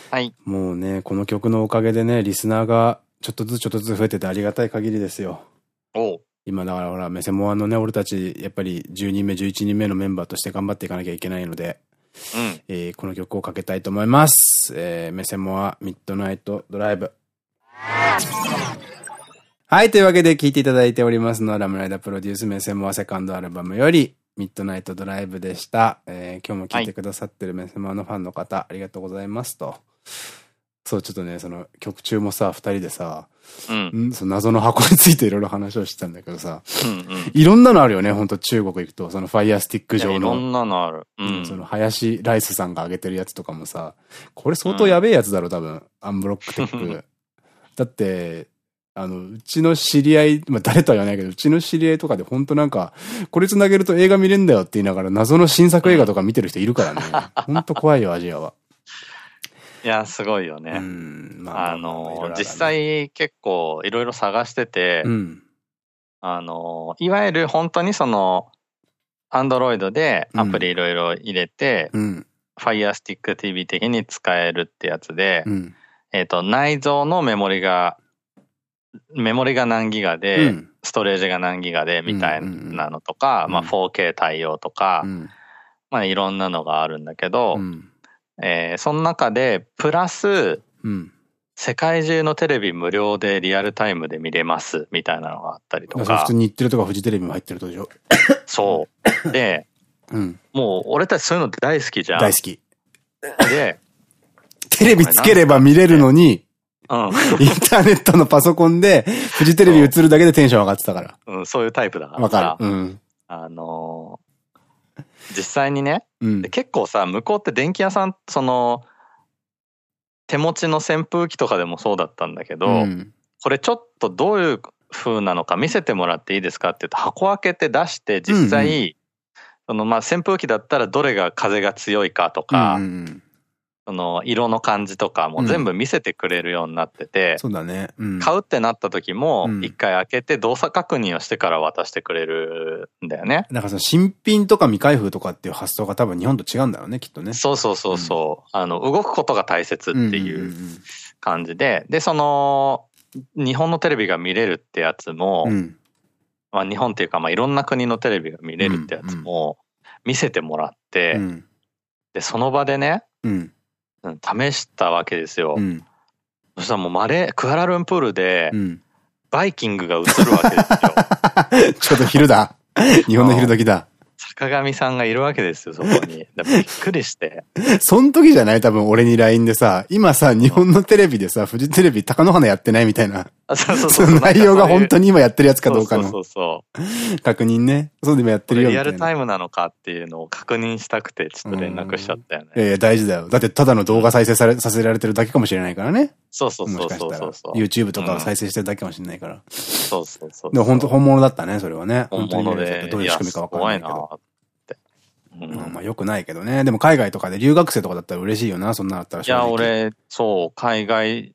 S2: はい。
S1: もうね、この曲のおかげでね、リスナーがちょっとずつちょっとずつ増えててありがたい限りですよ。
S2: お
S1: 今だからほら、メセモアのね、俺たち、やっぱり10人目、11人目のメンバーとして頑張っていかなきゃいけないので、
S2: うん、
S1: えー、この曲をかけたいと思います。えー、メセモアミッドナイトドライブ。はい、というわけで聴いていただいておりますのは、ラムライダープロデュースメセモアセカンドアルバムより、ミッドナイトドライブでした。えー、今日も聴いてくださってるメセモアのファンの方、ありがとうございますと。そう、ちょっとね、その曲中もさ、二人でさ、うん、その謎の箱についていろいろ話をしてたんだけどさ、うんうん、いろんなのあるよね、本当中国行くと、そのファイヤースティック上の。い
S2: ろんなのある。
S1: うん、その林ライスさんが上げてるやつとかもさ、これ相当やべえやつだろ、多分。アンブロックテック。だって、あの、うちの知り合い、まあ誰とは言わないけど、うちの知り合いとかで本当なんか、これ繋げると映画見れんだよって言いながら謎の新作映画とか見てる人いるからね。本当怖いよ、アジアは。
S2: いや、すごいよね。あの、実際結構いろいろ探してて、うん、あの、いわゆる本当にその、アンドロイドでアプリいろいろ入れて、うん、Fire Stick TV 的に使えるってやつで、うん、えっと、内蔵のメモリが、メモリが何ギガで、ストレージが何ギガでみたいなのとか、まあ 4K 対応とか、まあいろんなのがあるんだけど、えー、その中で、プラス、うん、世界中のテレビ無料でリアルタイムで見れますみたいなのがあったりとか。
S1: 普通に日テレとかフジテレビも入ってるとでしょ
S2: そう。で、うん、もう俺たちそういうの大好きじゃん。
S1: 大好き。
S2: で、
S1: テレビつければ見れるのに、うん、インターネットのパソコンで、フジテレビ映るだけでテンション上がってたから。
S2: うん、そういうタイプだから。
S1: わかる。うん。
S2: あの実際にね、うん、結構さ、向こうって電気屋さん、その、手持ちの扇風機とかでもそうだったんだけど、うん、これちょっとどういう風なのか見せてもらっていいですかって言うと箱開けて出して実際、うんうん、そのまあ扇風機だったらどれが風が強いかとか、うんうんその色の感じとかも全部見せてくれるようになってて、
S1: そうだね。
S2: 買うってなった時も、一回開けて動作確認をしてから渡してくれるんだよね。
S1: だからその新品とか未開封とかっていう発想が多分日本と違うんだろうね、きっとね。
S2: そうそうそうそう。あの、動くことが大切っていう感じで、で、その、日本のテレビが見れるってやつも、まあ日本っていうか、まあいろんな国のテレビが見れるってやつも、見せてもらって、で、その場でね、うん試したわけですよ。うん、そしたらもうマレクアラルンプールで、バイキングが映るわけですよ。
S1: ちょうど昼だ。日本の昼時だ。
S2: 坂上さんがいるわけですよ、そこに。びっくりして。
S1: そん時じゃない？多分俺に LINE でさ、今さ、日本のテレビでさ、フジテレビ高野花やってないみたいな。そうそうそう。内容が本当に今やってるやつかどうかの。そうそう確認ね。そうでもやってるよ
S2: リアルタイムなのかっていうのを確認したくて、ちょっと連絡しちゃったよね。
S1: いやいや、大事だよ。だってただの動画再生され、させられてるだけかもしれないからね。
S2: そうそうそうそうそう。
S1: YouTube とかを再生してるだけかもしれないから。
S2: そうそうそう。
S1: でも本当本物だったね、それはね。
S2: 本物で。
S1: どういう仕組みかわからないけど。
S2: うん、
S1: まあよくないけどね。でも海外とかで留学生とかだったら嬉しいよな、そんなだったら。
S2: いや、俺、そう、海外、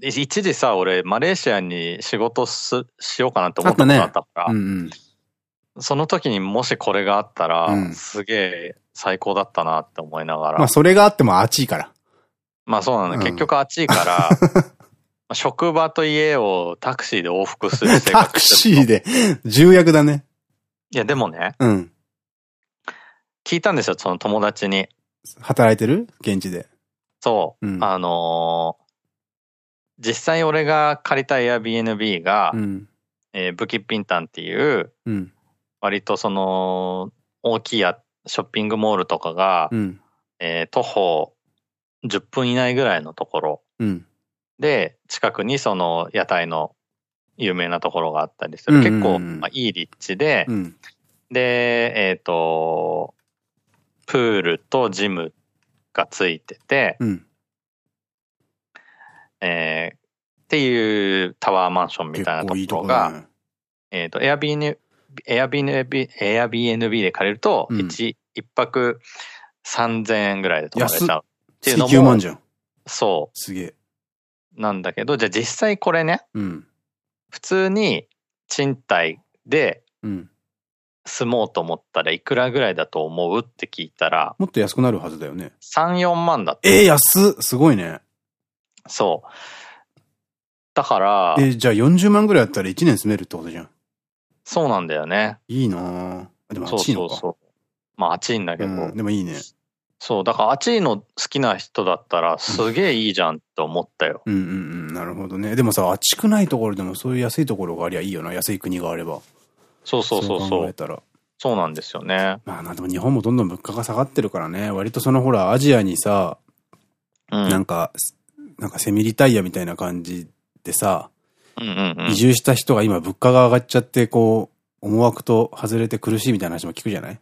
S2: 一時さ、俺、マレーシアに仕事す、しようかなって思ったことあったから、ねうんうん、その時にもしこれがあったら、うん、すげえ最高だったなって思いながら。
S1: まあそれがあっても暑いから。
S2: まあそうなんだ、うん、結局暑いから、職場と家をタクシーで往復する
S1: 生活 タクシーで重役だね。
S2: いや、でもね。うん。聞いたんですよ、その友達に。
S1: 働いてる？現地で。
S2: そう。うん、あのー、実際俺が借りた Airbnb が、うん、えー、ブキッピンタンっていう、うん、割とその、大きいやショッピングモールとかが、うん、えー、徒歩10分以内ぐらいのところ、うん、で、近くにその屋台の有名なところがあったりする。結構、まあ、いい立地で、うん、で、えっ、ー、と、プールとジムがついてて、うん、えー、っていうタワーマンションみたいなところが、いいね、えっと、エアビーヌ、エアビーヌビ、エアビー NB で借りると、一、うん、一泊3000円ぐらいで泊まれちゃうっていうのも。
S1: 万じゃん。
S2: そ
S1: う。すげえ。
S2: なんだけど、じゃあ実際これね、うん、普通に賃貸で、住もうと思ったらいくらぐらいだと思うって聞いたら。
S1: もっと安くなるはずだよね。
S2: 3、4万だった。
S1: えー、安すごいね。
S2: そう。だから。
S1: えー、じゃあ40万ぐらいだったら1年住めるってことじゃん。
S2: そうなんだよね。
S1: いいなでも暑いのか。そうそうそう。
S2: まあ暑いんだけど。う
S1: ん、でもいいね。
S2: そう、だから暑いの好きな人だったらすげえいいじゃんって思ったよ。
S1: うんうんうん、なるほどね。でもさ、暑くないところでもそういう安いところがありゃいいよな。安い国があれば。
S2: そうそうそうそう。そうそうなんですよね。
S1: まあな、でも日本もどんどん物価が下がってるからね。割とそのほら、アジアにさ、うん、なんか、なんかセミリタイヤみたいな感じでさ、移住した人が今物価が上がっちゃって、こう、思惑と外れて苦しいみたいな話も聞くじゃない？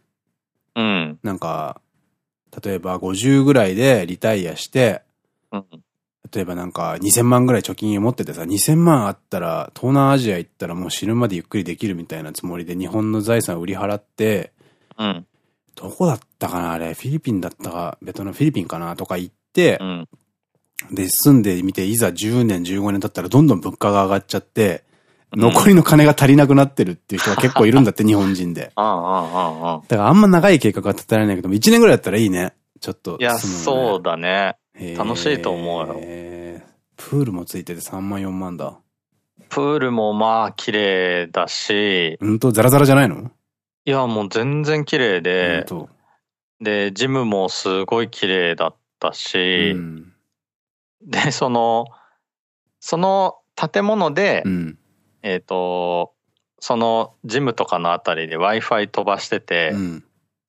S2: うん。
S1: なんか、例えば50ぐらいでリタイアして、うん、例えばなんか2000万ぐらい貯金を持っててさ、2000万あったら東南アジア行ったらもう死ぬまでゆっくりできるみたいなつもりで日本の財産を売り払って、うん、どこだったかなあれ、フィリピンだったか、ベトナム、フィリピンかなとか行って、うん、で、住んでみて、いざ10年、15年経ったらどんどん物価が上がっちゃって、残りの金が足りなくなってるっていう人が結構いるんだって、日本人で。だからあんま長い計画は立てられないけども、1年ぐらいだったらいいね。ちょっと、
S2: ね。いや、そうだね。楽しいと思うよ。
S1: プールもついてて3万4万だ。
S2: プールもまあ綺麗だし。
S1: うんと、ザラザラじゃないの？
S2: いや、もう全然綺麗で。で、ジムもすごい綺麗だったし。うん、で、その、その建物で、うん、えっと、そのジムとかのあたりで Wi-Fi 飛ばしてて、うん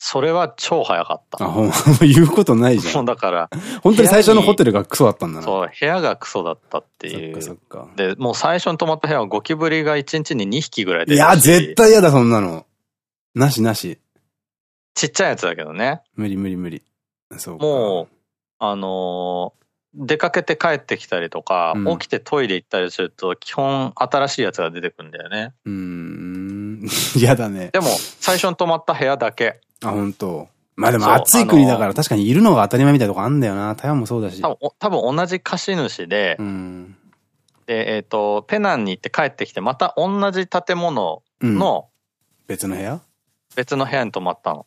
S2: それは超早かった。
S1: あ、ほん、言うことないじゃん。
S2: もうだから。
S1: 本当に最初のホテルがクソだったんだな。
S2: そう、部屋がクソだったっていう。そっかそっか。で、もう最初に泊まった部屋はゴキブリが1日に2匹ぐらい
S1: で。いや、絶対嫌だ、そんなの。なしなし。
S2: ちっちゃいやつだけどね。
S1: 無理無理無理。
S2: そうもう、あのー、出かけて帰ってきたりとか、うん、起きてトイレ行ったりすると、基本新しいやつが出てくるんだよね。
S1: うん。嫌だね。
S2: でも、最初に泊まった部屋だけ。
S1: あ、本当。まあでも暑い国だから確かにいるのが当たり前みたいなとこあんだよな。台湾もそうだし。
S2: 多分、多分同じ貸主で、うん、で、えっ、ー、と、ペナンに行って帰ってきて、また同じ建物の、
S1: うん、別の部屋？
S2: 別の部屋？に泊まったの。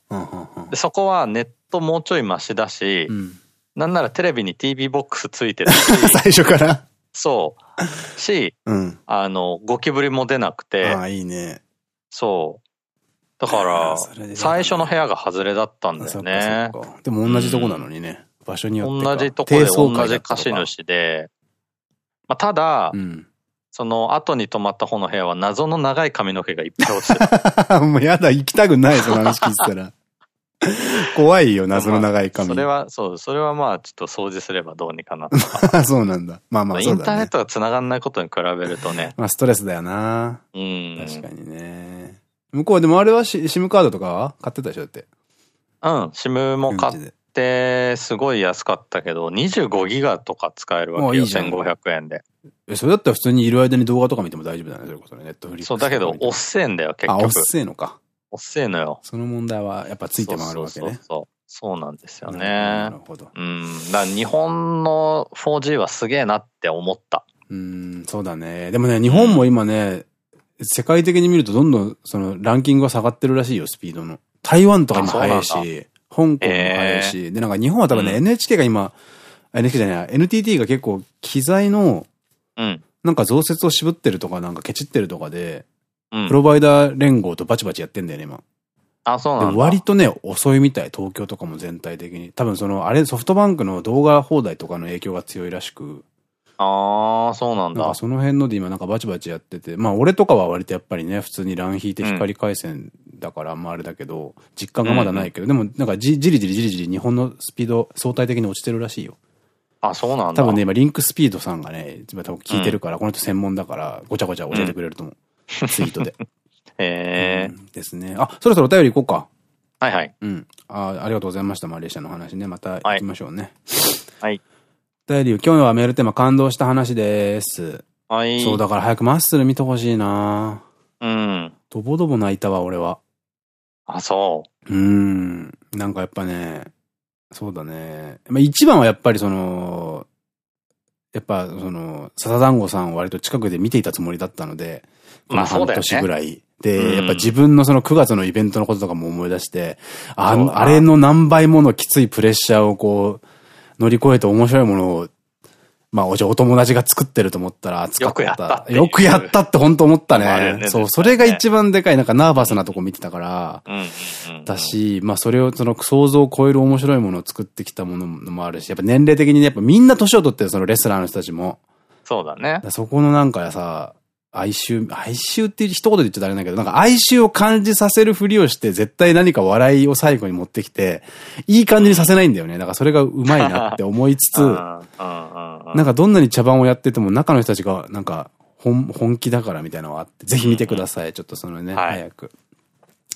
S2: で、そこはネットもうちょいマシだし、うん、なんならテレビに TV ボックスついてるし。
S1: 最初から
S2: そう。し、うん、あの、ゴキブリも出なくて。
S1: ああ、いいね。
S2: そう。だから、最初の部屋が外れだったんだよね。
S1: でも同じとこなのにね。場所によって。
S2: 同じとこで同じ貸主で。まあ、ただ、その後に泊まった方の部屋は謎の長い髪の毛がいっぱい落ちて
S1: た。もうやだ、行きたくない、その話聞いたら。怖いよ、謎の長い髪。
S2: それは、そう、それはまあ、ちょっと掃除すればどうにかな
S1: そうなんだ。まあまあ、
S2: インターネットが繋がんないことに比べるとね。
S1: まあ、ストレスだよな。うん。確かにね。向こうでもあれはシ SIM カードとかは？買ってたでしょだって。
S2: うん、SIM も買って、すごい安かったけど、25ギガとか使えるわけよ、1500円で。
S1: え、それだったら普通にいる間に動画とか見ても大丈夫だね、それこそネットフリック
S2: ス。そう、だけど、おっせえんだよ、結局。あ、
S1: おっせえのか。
S2: せえのよ。
S1: その問題はやっぱついて回るわけね。そう
S2: そうそうなんですよね。なるほど。うん。だ日本の 4G はすげえなって思った。
S1: うん、そうだね。でもね、日本も今ね、世界的に見るとどんどんそのランキングが下がってるらしいよ、スピードの。台湾とかも早いし、香港も早いし、で、なんか日本は多分ね、うん、NHK が今、NHK じゃない、NTT が結構機材の、うん。なんか増設を渋ってるとか、なんかケチってるとかで、うん、プロバイダー連合とバチバチやってんだよね、今。
S2: あ、そうなん
S1: だ。割とね、遅いみたい、東京とかも全体的に。多分その、あれ、ソフトバンクの動画放題とかの影響が強いらしく。
S2: ああ、そうなんだ。なんか
S1: その辺ので今なんかバチバチやってて、まあ俺とかは割とやっぱりね、普通にラン引いて光回線だから、まああれだけど、実感がまだないけど、でもなんかじじりじりじりじり日本のスピード相対的に落ちてるらしいよ。
S2: あ、そうなんだ。
S1: 多分ね、今リンクスピードさんがね、今多分聞いてるから、うん、この人専門だから、ごちゃごちゃ教えてくれると思う。うん、ツイートで。
S2: へえ、
S1: ですね。あ、そろそろお便り行こうか。
S2: はいはい。
S1: うん。あありがとうございました、マレーシアの話ね。また行きましょうね。
S2: はい。
S1: お便り、今日はメールテーマ感動した話です。
S2: はい。
S1: そう、だから早くマッスル見てほしいな
S2: うん。
S1: ドボドボ泣いたわ、俺は。
S2: あ、そ
S1: う。うん。なんかやっぱね、そうだね。まあ一番はやっぱりその、やっぱその、笹団子さんを割と近くで見ていたつもりだったので、まあ半年ぐらい。で、やっぱ自分のその9月のイベントのこととかも思い出して、ああれの何倍ものきついプレッシャーをこう、乗り越えて面白いものを、まあ、お友達が作ってると思ったら熱かった。よくやったよくやったって本当思ったね。ねそう、それが一番でかい、なんかナーバスなとこ見てたから、だし、まあそれをその想像を超える面白いものを作ってきたものもあるし、やっぱ年齢的にね、やっぱみんな年を取ってるそのレスラーの人たちも。
S2: そうだね。
S1: そこのなんかさ、哀愁、哀愁って一言で言っちゃダメだけど、なんか哀愁を感じさせるふりをして、絶対何か笑いを最後に持ってきて、いい感じにさせないんだよね。だからそれがうまいなって思いつつ、なんかどんなに茶番をやってても中の人たちがなんか本本気だからみたいなのがあって、ぜひ見てください。ちょっとそのね、はい、早く。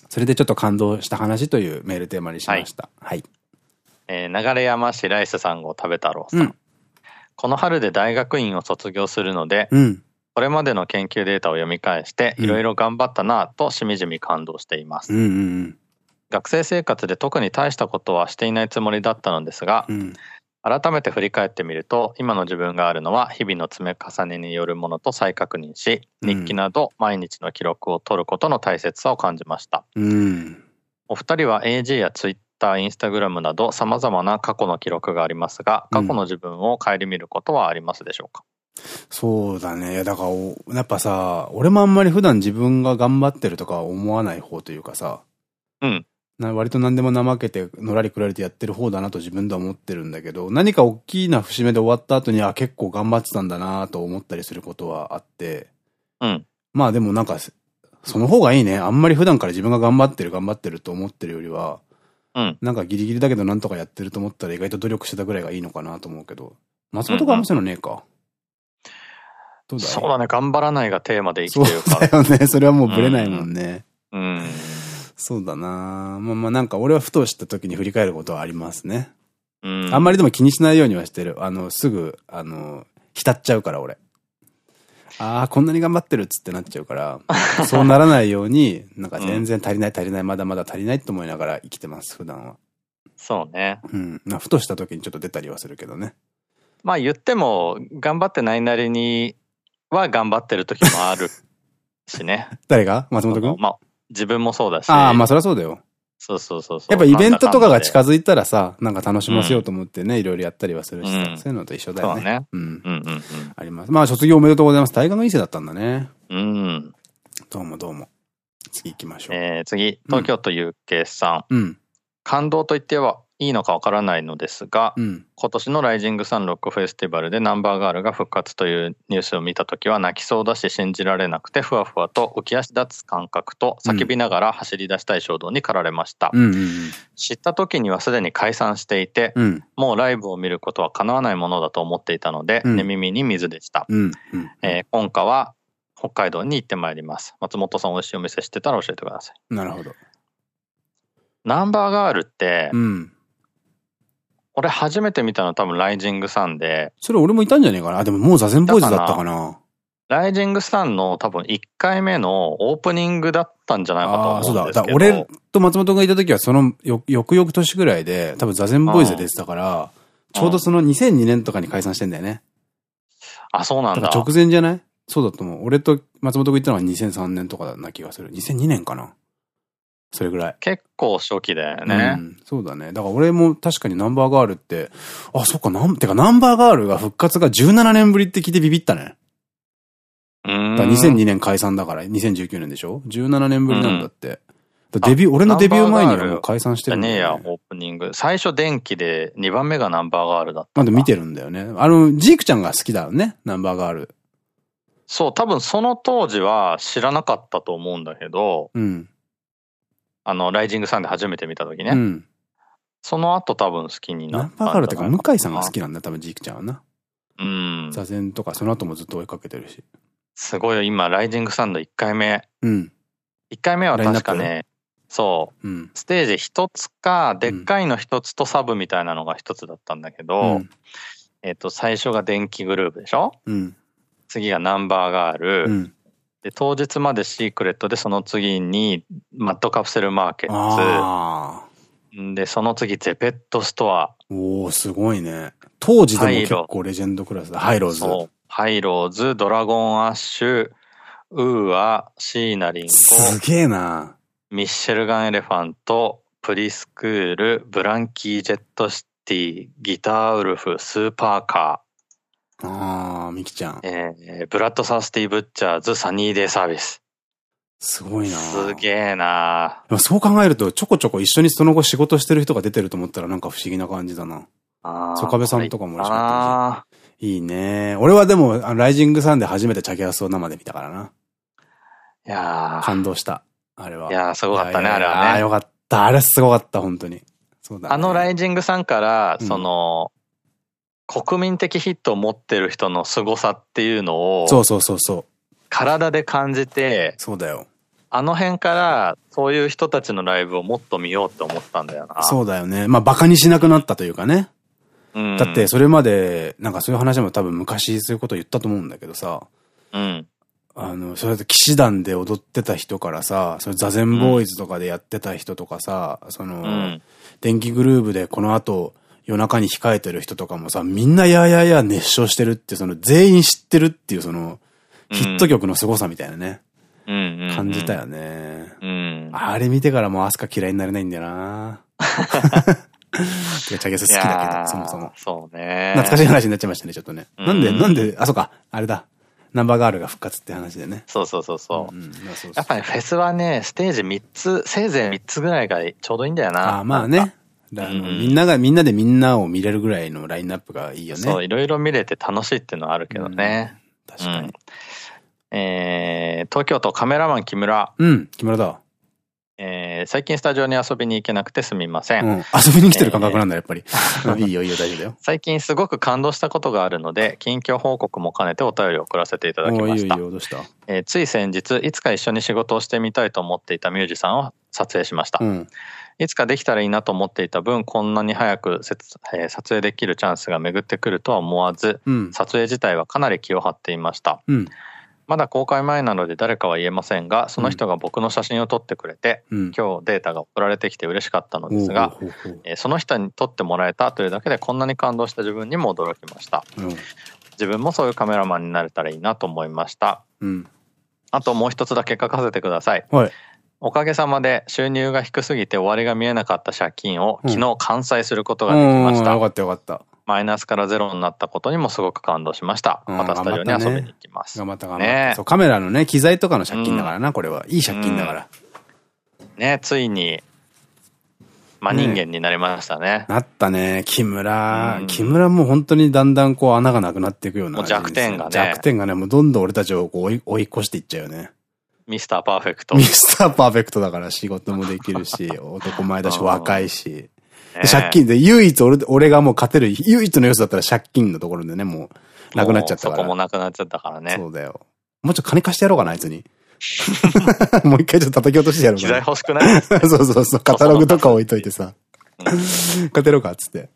S1: それでちょっと感動した話というメールテーマにしました。はい。はい、
S2: えー、流山市ライスさんご食べ太郎さん。うん、この春で大学院を卒業するので、うんこれまでの研究データを読み返して、いろいろ頑張ったなとしみじみ感動しています。学生生活で特に大したことはしていないつもりだったのですが、うん、改めて振り返ってみると、今の自分があるのは日々の積み重ねによるものと再確認し、日記など毎日の記録を取ることの大切さを感じました。うん、お二人は AG や Twitter、Instagram など様々な過去の記録がありますが、過去の自分を顧みることはありますでしょうか、
S1: そうだね。だから、やっぱさ、俺もあんまり普段自分が頑張ってるとか思わない方というかさ、
S2: うん。
S1: 割と何でも怠けて、のらりくられてやってる方だなと自分では思ってるんだけど、何か大きな節目で終わった後に、あ、結構頑張ってたんだなと思ったりすることはあって、
S2: うん。
S1: まあでもなんか、その方がいいね。あんまり普段から自分が頑張ってる頑張ってると思ってるよりは、
S2: うん。
S1: なんかギリギリだけどなんとかやってると思ったら意外と努力してたぐらいがいいのかなと思うけど、松本があんまそういうのねえか。うん
S2: だそうだね。頑張らないがテーマで生きてる
S1: から。そうだよね。それはもうブレないもんね。
S2: うん。うん、
S1: そうだなまあまあなんか俺はふとした時に振り返ることはありますね。うん。あんまりでも気にしないようにはしてる。あの、すぐ、あの、浸っちゃうから俺。ああ、こんなに頑張ってるっつってなっちゃうから、そうならないように、なんか全然足りない足りない、まだまだ足りないって思いながら生きてます、普段は。
S2: そうね。
S1: うん。まあ、ふとした時にちょっと出たりはするけどね。
S2: まあ言っても、頑張ってないなりに、は頑張ってる時もあるしね。
S1: 誰が？松本くん
S2: まあ、自分もそうだし。
S1: ああ、まあそりゃそうだよ。
S2: そうそうそう
S1: やっぱイベントとかが近づいたらさ、なんか楽しませようと思ってね、いろいろやったりはするしさ、そういうのと一緒だよね。そうね。うん。うんうんうん。あります。まあ卒業おめでとうございます。大学の院生だったんだね。
S2: うん。
S1: どうもどうも。次行きましょう。
S2: えー、次、東京都有形さ
S1: ん。うん。
S2: 感動と言っては、いいのかわからないのですが、うん、今年のライジングサンロックフェスティバルでナンバーガールが復活というニュースを見た時は泣きそうだし信じられなくてふわふわと浮き足立つ感覚と叫びながら走り出したい衝動に駆られました。知った時にはすでに解散していて、うん、もうライブを見ることは叶わないものだと思っていたので、うん、寝耳に水でした。えー、今回は北海道に行ってまいります。松本さん美味しいお店知ってたら教えてくださ
S1: い。なるほど。
S2: ナンバーガールって、うん俺初めて見たの多分ライジングサンで。
S1: それ俺もいたんじゃねえかな？でももうザゼンボーイズだったかな？
S2: ライジングサンの多分1回目のオープニングだったんじゃないかと思うんですけど。ああ、そうだ。
S1: 俺と松本がいた時はその翌々年ぐらいで、多分ザゼンボーイズで出てたから、ちょうどその2002年とかに解散してんだよね。
S2: あ、そうなんだ。
S1: 直前じゃない？そうだと思う。俺と松本が言ったのは2003年とかな気がする。2002年かな？それぐらい。
S2: 結構初期だよね。
S1: うん、そうだね。だから俺も確かにナンバーガールって、あ、そっか、なん、てかナンバーガールが復活が17年ぶりって聞いてビビったね。うん。だ2002年解散だから、2019年でしょ ?17 年ぶりなんだって。デビュー、俺のデビュー前にはもう解散してる
S2: んだ、ね。ねえや、オープニング。最初電気で、2番目がナンバーガールだった。
S1: まだ見てるんだよね。あの、ジークちゃんが好きだよね、ナンバーガール。
S2: そう、多分その当時は知らなかったと思うんだけど、うん。あの、ライジングサンで初めて見た時ね。うん。その後多分好きになった。
S1: ナンバーガールってか、向井さんが好きなんだ、多分ジークちゃんはな。うん。座禅とか、その後もずっと追いかけてるし。
S2: すごいよ、今、ライジングサンド1回目。うん。1回目は確かね、そう、うん、ステージ一つか、でっかいの一つとサブみたいなのが一つだったんだけど、うん、えっと、最初が電気グルーヴでしょ？うん。次がナンバーガール、うん、で、当日までシークレットで、その次に、マッドカプセルマーケッツ。で、その次、ゼペットストア。
S1: おおすごいね。当時でも結構レジェンドクラスだ。ハイローズ。
S2: ハイローズ、ドラゴンアッシュ、UA、椎名林檎。
S1: すげえな。
S2: ミッシェルガンエレファント、プリスクール、ブランキージェットシティ、ギターウルフ、スーパーカー。
S1: ああ、ミキちゃん。
S2: えー、ブラッド・サースティ・ブッチャーズ・サニーデイ・サービス。
S1: すごいな
S2: すげえな
S1: そう考えると、ちょこちょこ一緒にその後仕事してる人が出てると思ったらなんか不思議な感じだな。ああ。曽我部さんとかも嬉しかったし。いいね俺はでも、ライジングサンで初めてチャゲアスを生で見たからな。
S2: いや
S1: 感動した。あれは。
S2: いやすごかったね、あれはね。
S1: ああ、よかった。あれすごかった、本当に。
S2: そうだ、ね、あのライジングさんから、その、国民的ヒットを持ってる人の凄さっていうのを、
S1: そうそうそうそう。
S2: 体で感じて、
S1: そうだよ。
S2: あの辺から、そういう人たちのライブをもっと見ようって思ったんだよな。
S1: そうだよね。まあ、馬鹿にしなくなったというかね。うん、だって、それまで、なんかそういう話も多分昔そういうこと言ったと思うんだけどさ。うん。あの、それで騎士団で踊ってた人からさ、それザゼンボーイズとかでやってた人とかさ、うん、その、うん、電気グルーブでこの後、夜中に控えてる人とかもさ、みんなややや熱唱してるって、その全員知ってるっていうその、ヒット曲の凄さみたいなね。感じたよね。うん、あれ見てからもうアスカ嫌いになれないんだよな てか、チャゲス好きだけど、そもそも。
S2: そうね。
S1: 懐かしい話になっちゃいましたね、ちょっとね。なんで、なんで、あ、そうか、あれだ。ナンバーガールが復活って話でね。
S2: そうそうそうそう。やっぱりフェスはね、ステージ3つ、せいぜい3つぐらいがちょうどいいんだよな。
S1: あまあね。みんなが、みんなでみんなを見れるぐらいのラインナップがいいよね。
S2: そう、いろいろ見れて楽しいっていうのはあるけどね。
S1: うん、確かに。うん、
S2: えー、東京都カメラマン木村。
S1: うん、木村だ。
S2: えー、最近スタジオに遊びに行けなくてすみません。うん、
S1: 遊びに来てる感覚なんだ、やっぱり。いいよ、いいよ、大丈夫だよ。
S2: 最近すごく感動したことがあるので、近況報告も兼ねてお便りを送らせていただきました。いいよ、いいよ、どうした？えー、つい先日、いつか一緒に仕事をしてみたいと思っていたミュージシャンを撮影しました。うんいつかできたらいいなと思っていた分、こんなに早く、えー、撮影できるチャンスが巡ってくるとは思わず、うん、撮影自体はかなり気を張っていました。うん、まだ公開前なので誰かは言えませんが、その人が僕の写真を撮ってくれて、うん、今日データが送られてきて嬉しかったのですが、えー、その人に撮ってもらえたというだけでこんなに感動した自分にも驚きました。自分もそういうカメラマンになれたらいいなと思いました。あともう一つだけ書かせてください。はいおかげさまで収入が低すぎて終わりが見えなかった借金を昨日完済することができました。
S1: よかったよかった。
S2: マイナスからゼロになったことにもすごく感動しました。またスタジオに遊びに行きます。
S1: 頑張った頑張った。そう、カメラのね、機材とかの借金だからな、これは。いい借金だから。
S2: ね、ついに、真人間になりましたね。
S1: なったね。木村、木村も本当にだんだんこう穴がなくなっていくような。
S2: 弱点がね。
S1: 弱点がね、もうどんどん俺たちを追い越していっちゃうよね。
S2: ミスターパーフェクト。
S1: ミスターパーフェクトだから仕事もできるし、男前だし若いし。借金で唯一俺俺がもう勝てる唯一の要素だったら借金のところでね、もうなくなっちゃったから。
S2: そこもなくなっちゃったからね。
S1: そうだよ。もうちょっと金貸してやろうかな、あいつに。もう一回ちょっと叩き落としてやろうか
S2: な。機材欲しくない
S1: そうそうそう、カタログとか置いといてさ。勝てろかっつって。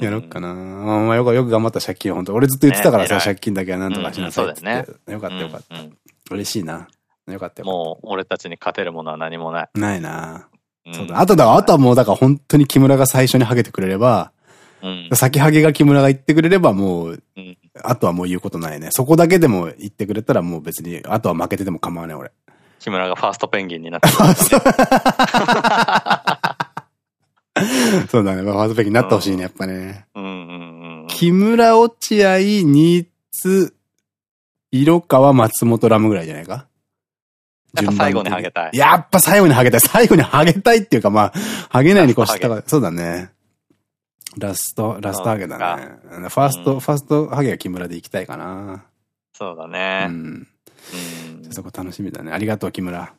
S1: やろっかな。まあよくよく頑張った借金本当俺ずっと言ってたからさ、借金だけはなんとかしなさいって。ね。よかったよかった。嬉しいな。よかったよ。
S2: もう俺たちに勝てるものは何もない。
S1: ないな。そうだ。あとだ、あとはもうだから本当に木村が最初にハゲてくれれば、先ハゲが木村が言ってくれればもう、あとはもう言うことないね。そこだけでも言ってくれたらもう別に、あとは負けてても構わない俺。
S2: 木村がファーストペンギンになって
S1: そうだね。ファーストペンギンになってほしいね、やっぱね。木村落合、新津、色川、松本ラムぐらいじゃないか？
S2: やっぱ最後にハゲたい。
S1: やっぱ最後にハゲたい。最後にハゲたいっていうかまあ、ハゲないに越したから、そうだね。ラスト、ラストハゲだね。ファースト、ファーストハゲは木村で行きたいかな。
S2: そうだね。う
S1: ん。そこ楽しみだね。ありがとう、木村。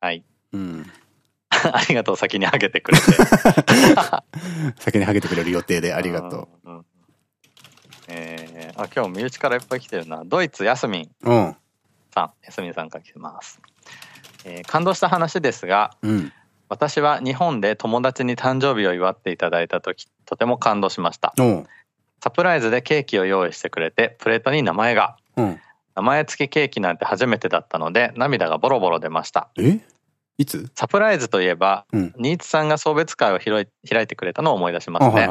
S2: はい。
S1: うん。
S2: ありがとう、先にハゲてくれて。
S1: 先にハゲてくれる予定で ありがとう。
S2: えー、あ、今日身内からいっぱい来てるな。ドイツ、ヤスミン。
S1: うん。
S2: さん、ヤスミンさんから来てます。えー、感動した話ですが、
S1: うん、
S2: 私は日本で友達に誕生日を祝っていただいた時、とても感動しました。サプライズでケーキを用意してくれて、プレートに名前が。
S1: うん、
S2: 名前付きケーキなんて初めてだったので、涙がボロボロ出ました。
S1: え？いつ？
S2: サプライズといえば、うん、新津さんが送別会を開いてくれたのを思い出しますね。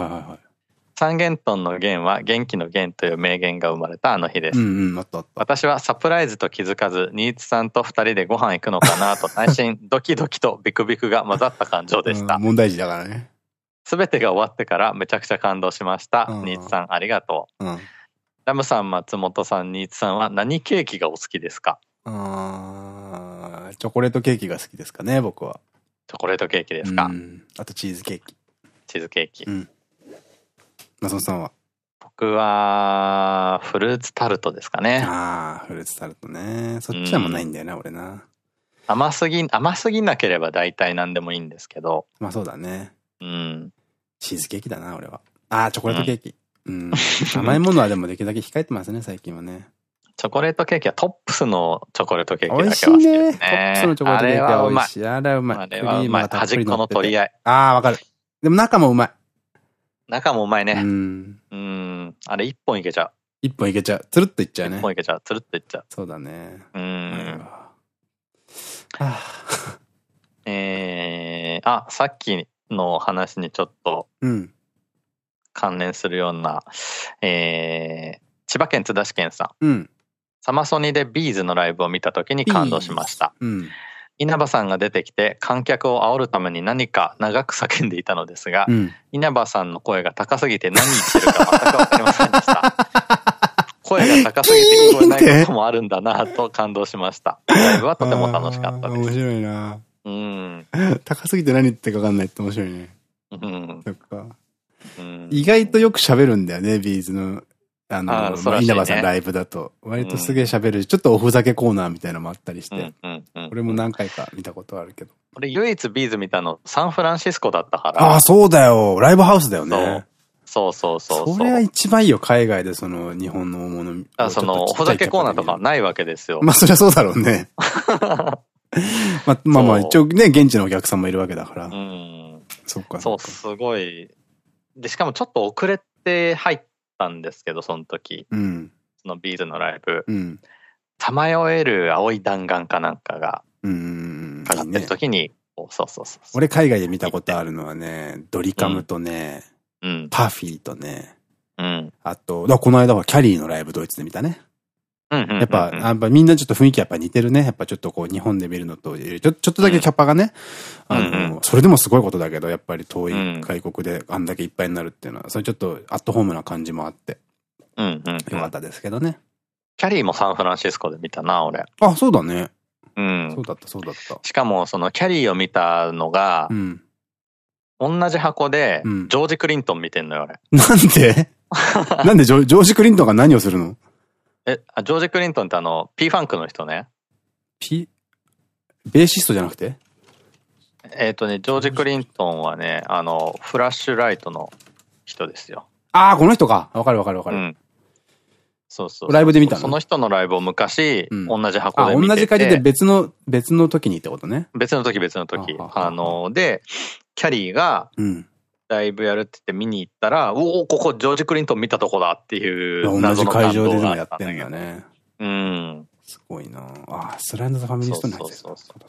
S2: 三元豚の元は元気の元という名言が生まれたあの日です。私はサプライズと気づかず、新津さんと二人でご飯行くのかなと内心ドキドキとビクビクが混ざった感情でした。
S1: 問題児だからね。
S2: すべてが終わってからめちゃくちゃ感動しました。新津さんありがとう。うんラムさん、松本さん、新津さんは何ケーキがお好きですか？
S1: あチョコレートケーキが好きですかね、僕は。
S2: チョコレートケーキですか？
S1: あとチーズケーキ。
S2: チーズケーキ。うん。
S1: 松本さんは？
S2: 僕は、フルーツタルトですかね。
S1: ああ、フルーツタルトね。そっちはもないんだよな、うん、俺な。
S2: 甘すぎ、甘すぎなければ大体何でもいいんですけど。
S1: まあそうだね。
S2: うん。
S1: チーズケーキだな、俺は。ああ、チョコレートケーキ。うん。甘いものはでもできるだけ控えてますね、最近はね。
S2: チョコレートケーキはトップスのチョコレートケーキだけは好きですね。美味しいね。トップスのチョコレートケーキは美味しい。あれはうまい。あれはうまい。端っこの取り合い。
S1: ああ、わかる。でも中もうまい。
S2: 中もうまいね。
S1: うん。
S2: うん。あれ一本いけちゃう。
S1: 一本いけちゃう。つるっといっちゃうね。
S2: 一本いけちゃう。つるっといっちゃう。
S1: そうだね。
S2: うん。
S1: はあ、
S2: えー、あ、さっきの話にちょっと、
S1: うん。
S2: 関連するような、えー、千葉県津田市県さ
S1: ん。うん。
S2: サマソニでビーズのライブを見た時に感動しました。
S1: うん、
S2: 稲葉さんが出てきて観客を煽るために何か長く叫んでいたのですが、うん、稲葉さんの声が高すぎて何言ってるか全くわかりませんでした。声が高すぎて聞こえないこともあるんだなと感動しました。ライブはとても楽しかったです。
S1: 面白いな
S2: うん。
S1: 高すぎて何言ってるかわかんないって面白いね。
S2: うん。
S1: そっか。意外とよく喋るんだよね、ビーズの。あの、あ稲葉さんライブだと。割とすげえ喋るし、ちょっとおふざけコーナーみたいなのもあったりして。俺も何回か見たことあるけど。
S2: 俺唯一ビーズ見たのサンフランシスコだったから。
S1: ああ、そうだよ。ライブハウスだよね。
S2: そうそうそう
S1: それは一番いいよ、海外でその日本の大物。
S2: あ、その、おふざけコーナーとかないわけですよ。
S1: まあそりゃそうだろうね。まあまあまあ、一応ね、現地のお客さんもいるわけだから。うん。そっか。
S2: そう、すごい。で、しかもちょっと遅れて入ったんですけど、その時。
S1: うん。
S2: そのビーズのライブ。
S1: うん。
S2: さまよえる青い弾丸かなんかが、
S1: うん。
S2: かかってる時に、そうそうそう。
S1: 俺海外で見たことあるのはね、ドリカムとね、
S2: うん、
S1: パフィーとね、
S2: うん。
S1: あと、だこの間はキャリーのライブドイツで見たね。やっぱ、やっぱみんなちょっと雰囲気やっぱ似てるね。やっぱちょっとこう日本で見るのと、ちょ、ちょっとだけキャパがね、あの、それでもすごいことだけど、やっぱり遠い外国であんだけいっぱいになるっていうのは、それちょっとアットホームな感じもあって、
S2: うんうん。よ
S1: かったですけどね。
S2: キャリーもサンフランシスコで見たな、俺。
S1: あ、そうだね。
S2: うん。
S1: そうだった、そうだった。
S2: しかも、そのキャリーを見たのが、
S1: うん、
S2: 同じ箱で、ジョージ・クリントン見てんのよ、あれ。
S1: なんで？なんでジョージ・クリントンが何をするの？
S2: え、ジョージ・クリントンってあの、P ファンクの人ね。
S1: P、ベーシストじゃなくて？
S2: えっとね、ジョージ・クリントンはね、あの、フラッシュライトの人ですよ。
S1: ああ、この人か。わかるわかるわかる。うん。
S2: そうそう
S1: ライブで見たの？
S2: その人のライブを昔、うん、同じ箱で見て
S1: て同じ感じで別の、別の時にってことね。
S2: 別の時別の時。あの、で、キャリーが、ライブやるって言って見に行ったら、うん、おお、ここジョージ・クリントン見たとこだっていう
S1: 同じ会場でもやってんだね。
S2: うん。
S1: すごいなあ、スライドザファミリーストーンそうそうそう。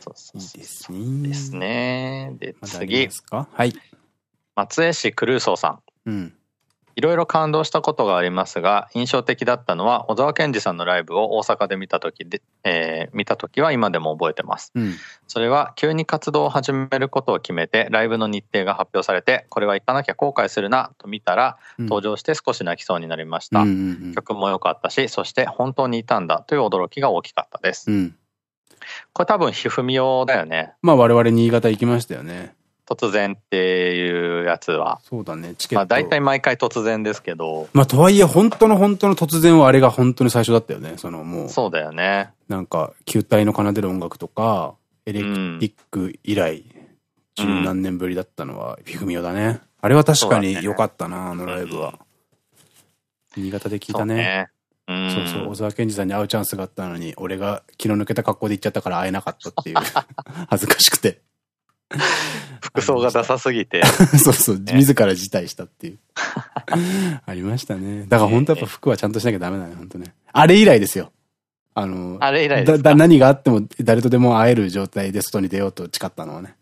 S2: そうそういいですね。ですね。で、次。
S1: ですか？はい。
S2: 松江市クルーソーさん。うん。いろいろ感動したことがありますが、印象的だったのは、小沢健二さんのライブを大阪で見た時で、えー、見た時は今でも覚えてます。うん、それは、急に活動を始めることを決めて、ライブの日程が発表されて、これは行かなきゃ後悔するな、と見たら、登場して少し泣きそうになりました。曲も良かったし、そして本当にいたんだという驚きが大きかったです。うん、これ多分、ひふみおだよね。
S1: まあ我々新潟行きましたよね。
S2: 突然っていうやつは。
S1: そうだね、チケット。まあ
S2: 大体毎回突然ですけど。
S1: まあとはいえ本当の本当の突然はあれが本当に最初だったよね。そのもう。
S2: そうだよね。
S1: なんか球体の奏でる音楽とか、エレクティック以来、十何年ぶりだったのは、フィフミオだね。あれは確かに良かったな、あのライブは。新潟で聞いたね。そうそう、小沢健二さんに会うチャンスがあったのに、俺が気の抜けた格好で行っちゃったから会えなかったっていう。恥ずかしくて。
S2: 服装がダサすぎて。
S1: そうそう、ね、自ら辞退したっていう。ありましたね。だから本当やっぱ服はちゃんとしなきゃダメだね、本当ね。あれ以来ですよ。あの、
S2: あれ以来
S1: だ、だ、何があっても誰とでも会える状態で外に出ようと誓ったのはね。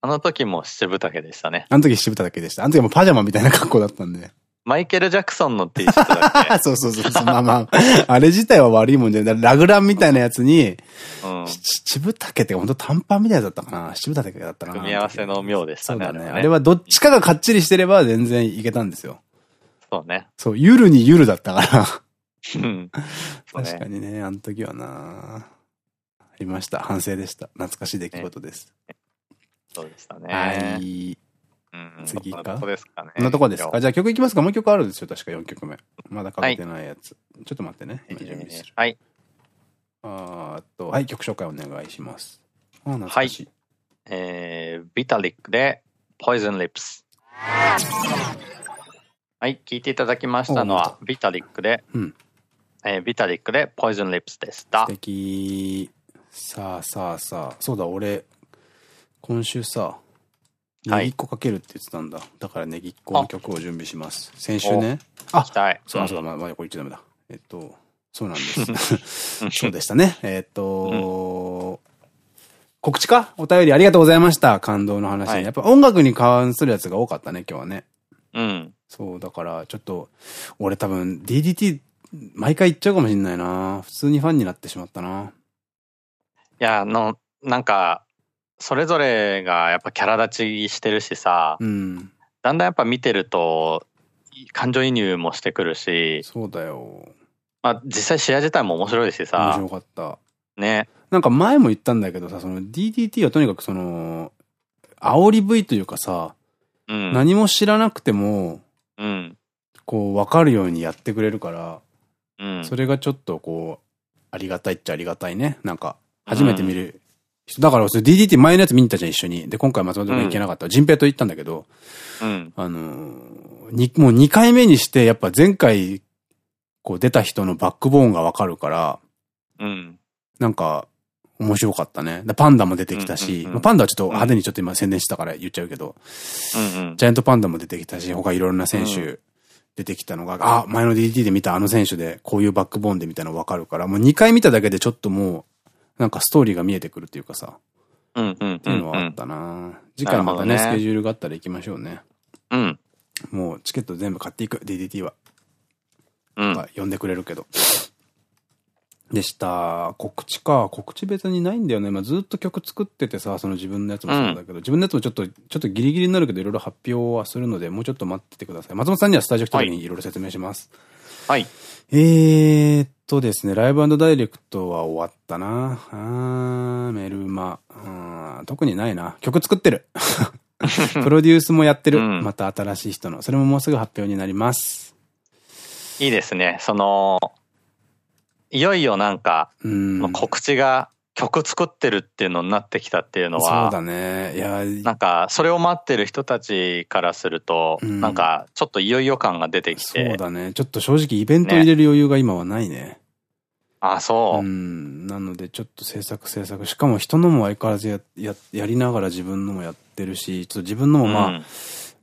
S2: あの時も七分丈でしたね。
S1: あの時七分丈でした。あの時もパジャマみたいな格好だったんで。
S2: マイケル・ジャクソンの T シャツだっけ？
S1: そうそうそう。まあまあ、あれ自体は悪いもんじゃない。ラグランみたいなやつに、うん、七分丈って本当短パンみたいだったかな七分丈だったな。
S2: 組み合わせの妙でしたね。そうだね。
S1: あれはどっちかがかっちりしてれば全然いけたんですよ。
S2: そうね。
S1: そう、ゆるにゆるだったから。うん。確かにね、あの時はなありました。反省でした。懐かしい出来事です。
S2: そうでしたね。
S1: はい。
S2: 次か。こんなとこですかね。
S1: こんなとこですか？じゃあ曲いきますかもう一曲あるんですよ。確か4曲目。まだかけてないやつ。はい、ちょっと待ってね。今準備する。
S2: はい。
S1: あと、はい、曲紹介お願いします。
S2: あ、懐かしい。はい、えー、ビタリックで、Poison Lips。はい、聴いていただきましたのは、ビタリックで、うん、えー、ビタリックで、Poison Lips でした。
S1: 素敵。さあさあさあ、そうだ、俺、今週さ、ネギっこかけるって言ってたんだ。だからネギっこの曲を準備します。先週ね。
S2: あ、そう
S1: そうだ、まだこれ言っちゃダメだ。えっと、そうなんです。そうでしたね。えっと、告知か？お便りありがとうございました。感動の話、やっぱ音楽に関するやつが多かったね、今日はね。
S2: うん。
S1: そう、だからちょっと、俺多分 DDT 毎回言っちゃうかもしんないな。普通にファンになってしまったな。
S2: いや、あの、なんか、それぞれがやっぱキャラ立ちしてるしさ、うん、だんだんやっぱ見てると感情移入もしてくるし
S1: そうだよ。
S2: まあ実際試合自体も面白いしさ
S1: 面白かった。
S2: ね。
S1: なんか前も言ったんだけどさその DDT はとにかくその煽り V というかさ、うん、何も知らなくても、うん、こう分かるようにやってくれるから、うん、それがちょっとこうありがたいっちゃありがたいね。なんか初めて見るだから、DDT 前のやつ見に行ったじゃん、一緒に。で、今回松本君行けなかった。ジンペイと行ったんだけど、うん。あのー、もう2回目にして、やっぱ前回、こう出た人のバックボーンがわかるから、うん。なんか、面白かったね。パンダも出てきたし、パンダはちょっと派手にちょっと今宣伝したから言っちゃうけど、うんうん、ジャイアントパンダも出てきたし、他いろんな選手出てきたのが、うん、あ、前の DDT で見たあの選手で、こういうバックボーンでみたいなの分かるから、もう2回見ただけでちょっともう、なんかストーリーが見えてくるっていうかさ。
S2: うんうん。
S1: っていうのはあったな次回またね、スケジュールがあったら行きましょうね。
S2: うん。
S1: もうチケット全部買っていく、DDT は。うん。呼んでくれるけど。でした。告知か。告知別にないんだよね。まあ、ずっと曲作っててさ、その自分のやつもそうだけど、うん、自分のやつもちょっと、ちょっとギリギリになるけど、いろいろ発表はするので、もうちょっと待っててください。松本さんにはスタジオ来た時にいろいろ説明します。
S2: はい。
S1: えーっとですね、ライブダイレクトは終わったな。あー、メルマ。特にないな。曲作ってる。プロデュースもやってる。うん、また新しい人の。それももうすぐ発表になります。
S2: いいですね。その、いよいよなんか、告知が曲作ってるっていうのになってきたっていうのは、
S1: そうだね。いや、
S2: なんか、それを待ってる人たちからすると、うん、なんか、ちょっといよいよ感が出てきて。
S1: そうだね。ちょっと正直イベント入れる余裕が今はないね。ね
S2: あ、そう。う
S1: ん。なので、ちょっと制作制作。しかも人のも相変わらずや、や、やりながら自分のもやってるし、ちょっと自分のもまあ、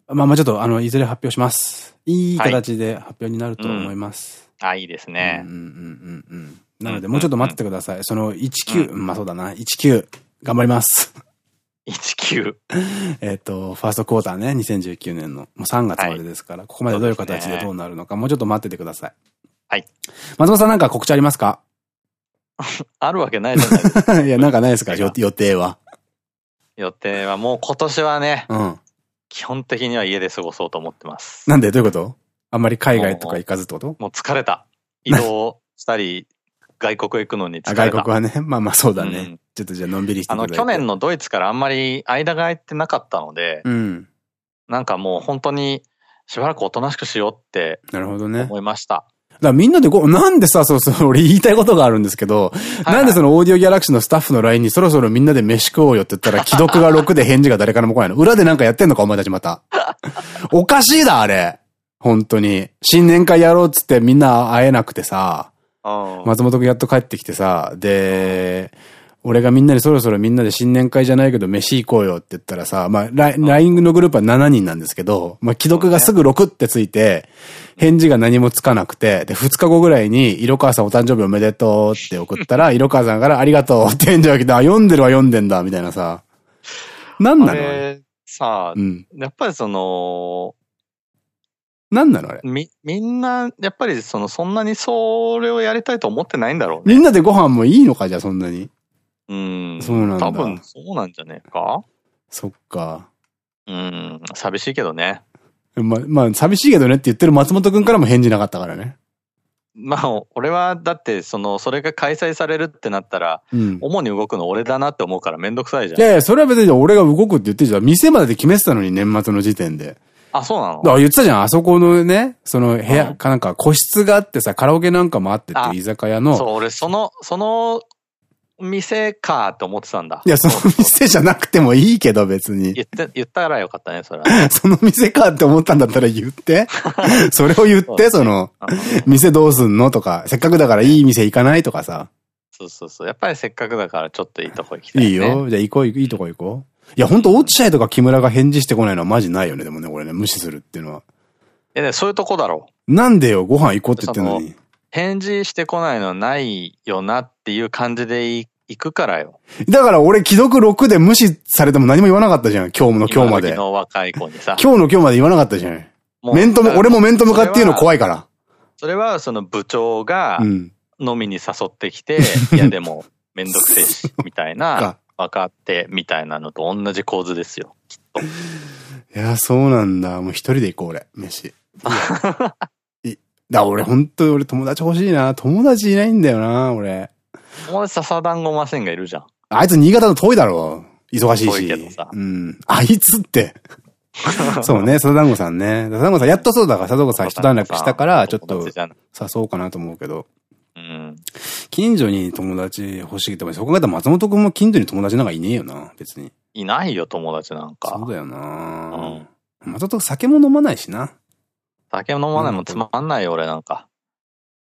S1: うん、まあまあちょっと、あの、いずれ発表します。いい形で発表になると思います。
S2: はい、うん、あ、いいですね。
S1: うんうんうんうん。なので、もうちょっと待っててください。その19、まあそうだな、19、頑張ります。
S2: 19?
S1: えっと、ファーストクォーターね、2019年の、もう3月までですから、はい、ここまでどういう形でどうなるのか、もうちょっと待っててください。
S2: はい。
S1: 松本さんなんか告知ありますか？
S2: あるわけないじゃないですか。
S1: いや、なんかないですか？予定は。
S2: 予定はもう今年はね、うん。基本的には家で過ごそうと思ってます。
S1: なんで？どういうこと？あんまり海外とか行かずってこと？
S2: もう疲れた。移動したり、外国行くのに疲れ
S1: た。外国はね、まあまあそうだね。うん、ちょっとじゃあのんびりしてあの、
S2: 去年のドイツからあんまり間が空いてなかったので、うん、なんかもう本当にしばらくおとなしくしようって、なるほどね。思いました。
S1: だからみんなでご、なんでさ、そうそう、俺言いたいことがあるんですけど、はいはい、なんでそのオーディオギャラクシーのスタッフの LINE にそろそろみんなで飯食おうよって言ったら、既読が6で返事が誰からも来ないの。裏でなんかやってんのか、お前たちまた。おかしいだ、あれ。本当に。新年会やろうっつってみんな会えなくてさ。松本くんやっと帰ってきてさ、で、俺がみんなにそろそろみんなで新年会じゃないけど飯行こうよって言ったらさ、まあ、LINE のグループは7人なんですけど、まあ、既読がすぐ6ってついて、返事が何もつかなくて、で、2日後ぐらいに、色川さんお誕生日おめでとうって送ったら、色川さんからありがとうって返事が来て、あ、読んでるわ読んでんだ、みたいなさ。なんなの
S2: さあ、うん、やっぱりその、
S1: なんなのあれ？
S2: み、みんな、やっぱりその、そんなにそれをやりたいと思ってないんだろ
S1: うね。みんなでご飯もいいのかじゃあそんなに？
S2: うん。そうなんだ。多分そうなんじゃねえか？
S1: そっか。
S2: うん、寂しいけどね。
S1: ま、まあ、寂しいけどねって言ってる松本くんからも返事なかったからね。
S2: まあ、俺は、だって、その、それが開催されるってなったら、うん、主に動くの俺だなって思うからめんどくさいじゃん。
S1: いやいや、それは別に俺が動くって言ってじゃん。店までで決めてたのに、年末の時点で。
S2: あ、そうなの？
S1: あ、言ってたじゃん。あそこのね、その部屋、かなんか個室があってさ、カラオケなんかもあってって居酒屋の。
S2: そう、俺その、その、店かって思ってたんだ。
S1: いや、その店じゃなくてもいいけど別に。
S2: 言って、言ったらよかったね、それ
S1: は。その店かって思ったんだったら言って。それを言って、その、店どうすんのとか、せっかくだからいい店行かないとかさ。
S2: そうそうそう。やっぱりせっかくだからちょっといいとこ行きたい、
S1: ね。いいよ。じゃあ行こう、いいとこ行こう。いや、ほんと、落合とか木村が返事してこないのはマジないよね、でもね、俺ね、無視するっていうのは。
S2: え、ね、そういうとこだろ？
S1: う。なんでよ、ご飯行こうって言ってんの？に。
S2: 返事してこないのないよなっていう感じで行くからよ。
S1: だから俺、既読6で無視されても何も言わなかったじゃん、今日の今日まで。
S2: 今の若い子にさ。
S1: 今日の今日まで言わなかったじゃん。面とも、俺も面と向かっていうの怖いから。
S2: それは、その部長が、飲みに誘ってきて、いやでも、めんどくせえし、みたいな。分かってみたいなのと同じ構図ですよ、きっと。
S1: いや、そうなんだ。もう一人で行こう、俺、飯。いだ、俺、本当に俺友達欲しいな。友達いないんだよな、俺。
S2: 友達笹団子マセンがいるじゃん。
S1: あいつ新潟の遠いだろ。忙しいし。遠いけどさ。うん。あいつって。そうね、笹団子さんね。笹団子さん、やっとそうだから、笹団子さん一段落したから、ちょっと誘おうかなと思うけど。うん。近所に友達欲しいってそこが松本くんも近所に友達なんかいねえよな、別に。
S2: いないよ、友達なんか。
S1: そうだよなうん。松本酒も飲まないしな。
S2: 酒飲まないもつまんないよ、俺なんか。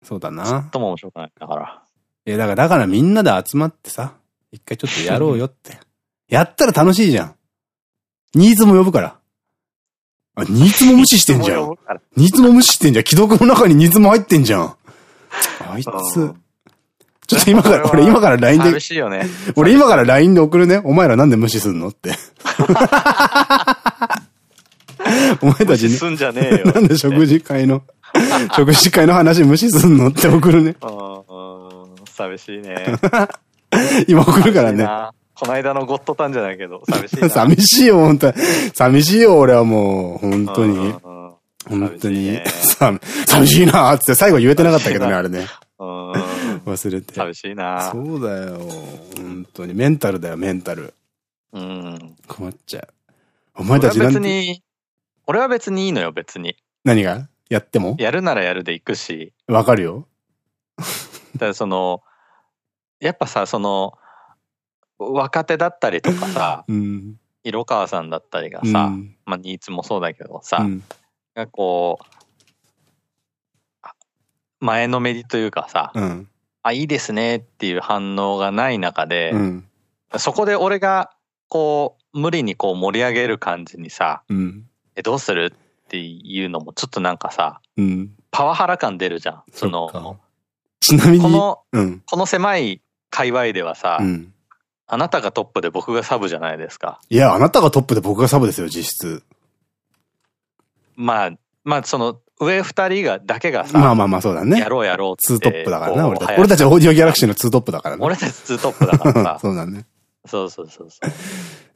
S1: そうだな。
S2: ちょっとも面白くない。だから。
S1: え、だから、だからみんなで集まってさ、一回ちょっとやろうよって。やったら楽しいじゃん。ニーズも呼ぶから。あ、ニーズも無視してんじゃん。ニーズも無視してんじゃん。既読の中にニーズも入ってんじゃん。あいつ、ちょっと今から、俺今から LINE で。
S2: 寂しいよね。
S1: 俺今から LINE で送るね。お前らなんで無視すんのって。お前たち
S2: に。すんじゃねえよ。
S1: なんで食事会の、食事会の話無視すんのって送るね。
S2: 寂しいね。
S1: 今送るからね。
S2: この間のゴッドタンじゃないけど、寂しいな。
S1: 寂しいよ、本当に。寂しいよ、俺はもう、本当に。本当に。寂しいなーって最後言えてなかったけどね、あれね。忘れて。
S2: 寂しいな
S1: そうだよ。本当に。メンタルだよ、メンタル。うん。困っちゃう。お前たち
S2: 別に、俺は別にいいのよ、別に。
S1: 何が？やっても？
S2: やるならやるで行くし。
S1: わかるよ。
S2: だからその、やっぱさ、その、若手だったりとかさ、うん、色川さんだったりがさ、うん、まあ、ニーツもそうだけどさ、うん、がこう、前のめりというかさ、うん、あ、いいですねっていう反応がない中で、そこで俺が、こう、無理にこう盛り上げる感じにさ、え、どうするっていうのもちょっとなんかさ、パワハラ感出るじゃん。その、
S1: ちなみに、
S2: この、この狭い界隈ではさ、あなたがトップで僕がサブじゃないですか。
S1: いや、あなたがトップで僕がサブですよ、実質。
S2: まあ、まあ、その、上二人が、だけがさ。
S1: まあまあまあそうだね。
S2: やろうやろう
S1: ツートップだからな、俺たち。俺たちオーディオギャラクシーのツートップだからね。
S2: 俺たちツートップだからさ。
S1: そうだね。
S2: そうそうそうそう。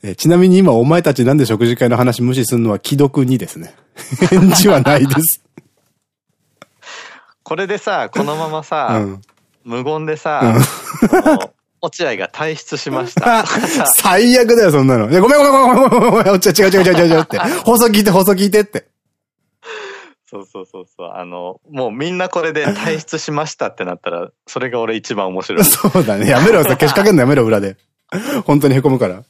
S1: えちなみに今お前たちなんで食事会の話無視するのは既読にですね。返事はないです。
S2: これでさ、このままさ、うん、無言でさ、うん落合が退出しました。
S1: 最悪だよ、そんなの。ごめんごめんごめんごめんごめんごめん、落合違う違う違う違う違うって。放送聞いて放送聞いてって。
S2: そうそうそうそう。あの、もうみんなこれで退出しましたってなったら、それが俺一番面白い。
S1: そうだね。やめろよ、消しかけんのやめろ、裏で。本当に凹むから。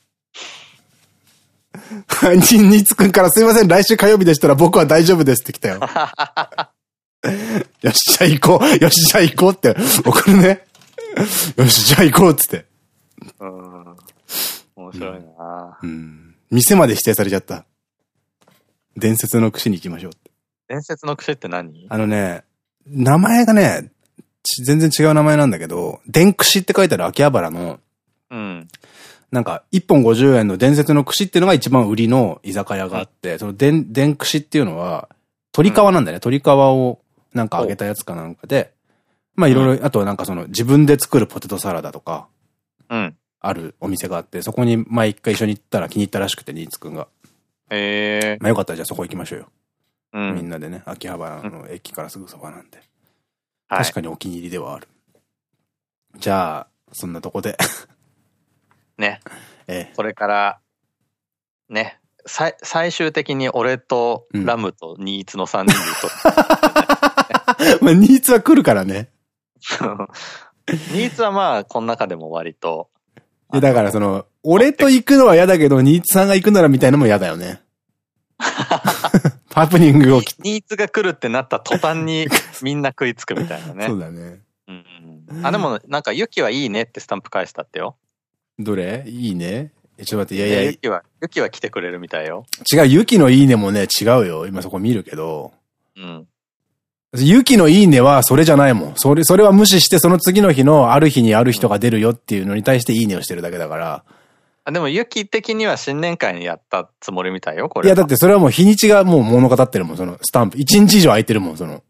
S1: ニンニツくんからすいません、来週火曜日でしたら僕は大丈夫ですって来たよ。よっしゃ行こう、よっしゃ行こうって送るね。よし、じゃあ行こうっつって。
S2: うん。面白いな、
S1: うん、うん。店まで指定されちゃった。伝説の串に行きましょう。
S2: 伝説の串って何？
S1: あのね、名前がね、全然違う名前なんだけど、電串って書いてある秋葉原の、うん。なんか、1本50円の伝説の串っていうのが一番売りの居酒屋があって、うん、その電、電串っていうのは、鶏皮なんだね。鶏皮をなんか揚げたやつかなんかで、まあいろいろ、あとはなんかその自分で作るポテトサラダとか、うん。あるお店があって、そこに前一回一緒に行ったら気に入ったらしくて、ニーツくんが。へえ。まあよかったらじゃあそこ行きましょうよ。うん。みんなでね、秋葉原の駅からすぐそばなんで。はい、確かにお気に入りではある。じゃあ、そんなとこで
S2: ね。ええ。これから、ね、最、最終的に俺とラムとニーツの3人で
S1: と。まあ、ニーツは来るからね。
S2: ニーツはまあ、この中でも割と。
S1: だからその、俺と行くのは嫌だけど、ニーツさんが行くならみたいなのも嫌だよね。ハプニングを。
S2: ニーツが来るってなった途端に みんな食いつくみたいなね。
S1: そうだね。う
S2: ん。あ、でもなんか、ユキはいいねってスタンプ返したってよ。
S1: どれ？いいね？え、ちょっと待って、いやいや。
S2: ユキは、ユキは来てくれるみたいよ。
S1: 違う、ユキのいいねもね、違うよ。今そこ見るけど。うん。ユキのいいねはそれじゃないもん。それ、それは無視してその次の日のある日にある人が出るよっていうのに対していいねをしてるだけだから。
S2: あでも、ユキ的には新年会にやったつもりみたいよ、これ。
S1: いや、だってそれはもう日にちがもう物語ってるもん、そのスタンプ。一日以上空いてるもん、その。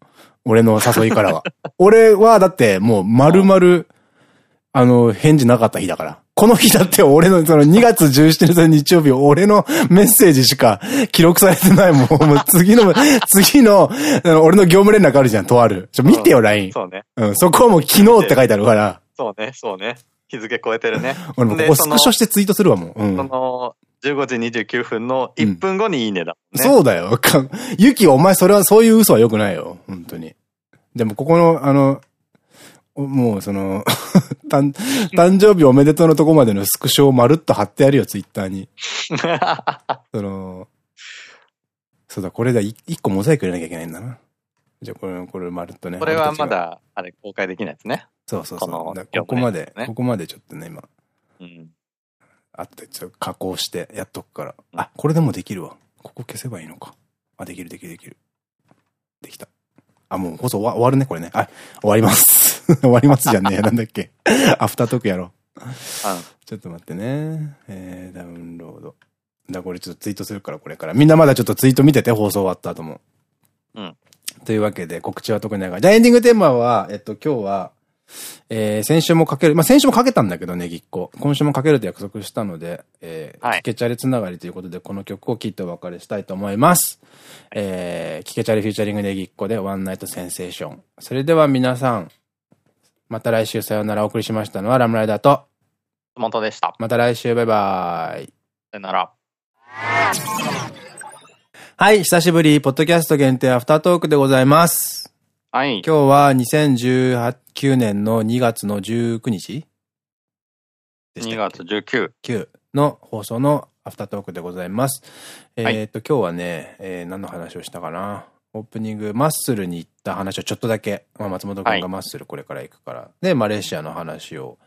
S1: 俺の誘いからは。俺はだってもう丸々、あの、返事なかった日だから。この日だって俺のその2月17日日曜日、俺のメッセージしか記録されてないもん。もう次の、次の、俺の業務連絡あるじゃん、とある。ちょ、見てよ、LINE。
S2: そうね。
S1: うん、そこはもう昨日って書いてあるから。
S2: そうね、そうね。日付超えてるね。
S1: 俺もここスクショしてツイートするわ、もう。うん。そ
S2: の、15時29分の1分後にいいねだ、
S1: ねそうだよ。ゆき、お前それはそういう嘘は良くないよ。本当に。でもここの、あの、もうその 誕、誕生日おめでとうのとこまでのスクショをまるっと貼ってやるよ、ツイッターに。その、そうだ、これだ、一個モザイク入れなきゃいけないんだな。じゃあこれ、これまるっとね。
S2: これはまだ、あれ、公開できないですね。
S1: そうそうそう。こここまで、ね、ここまでちょっとね、今。うん。あって、ちょっと加工してやっとくから。あ、これでもできるわ。ここ消せばいいのか。あ、できるできるできる。できた。あ、もう放送終わるね、これね。はい、終わります。終わりますじゃねえ。なんだっけ。アフタートークやろう。ちょっと待ってね。えー、ダウンロード。だこれちょっとツイートするから、これから。みんなまだちょっとツイート見てて、放送終わった後も。うん。というわけで、告知は特にないから。じゃあエンディングテーマは、えっと、今日は、えー、先週もかける、まあ、先週もかけたんだけどね、ぎっこ。今週もかけると約束したので、えー、はい、キケチャレつながりということで、この曲を聴いてお別れしたいと思います。えー、キケチャレフューチャリングネギっ子でワンナイトセンセーション。それでは皆さん、また来週さよならお送りしましたのはラムライダーと、
S2: 本でした。
S1: また来週バイバイ。
S2: さよなら。
S1: はい、久しぶり、ポッドキャスト限定アフタートークでございます。
S2: はい。
S1: 今日は2019年の2月の19日
S2: ?2 月19。
S1: 9の放送のアフタートークでございます。えっ、ー、と、今日はね、えー、何の話をしたかな？オープニング、マッスルに行った話をちょっとだけ、まあ、松本君がマッスルこれから行くから、はい、で、マレーシアの話を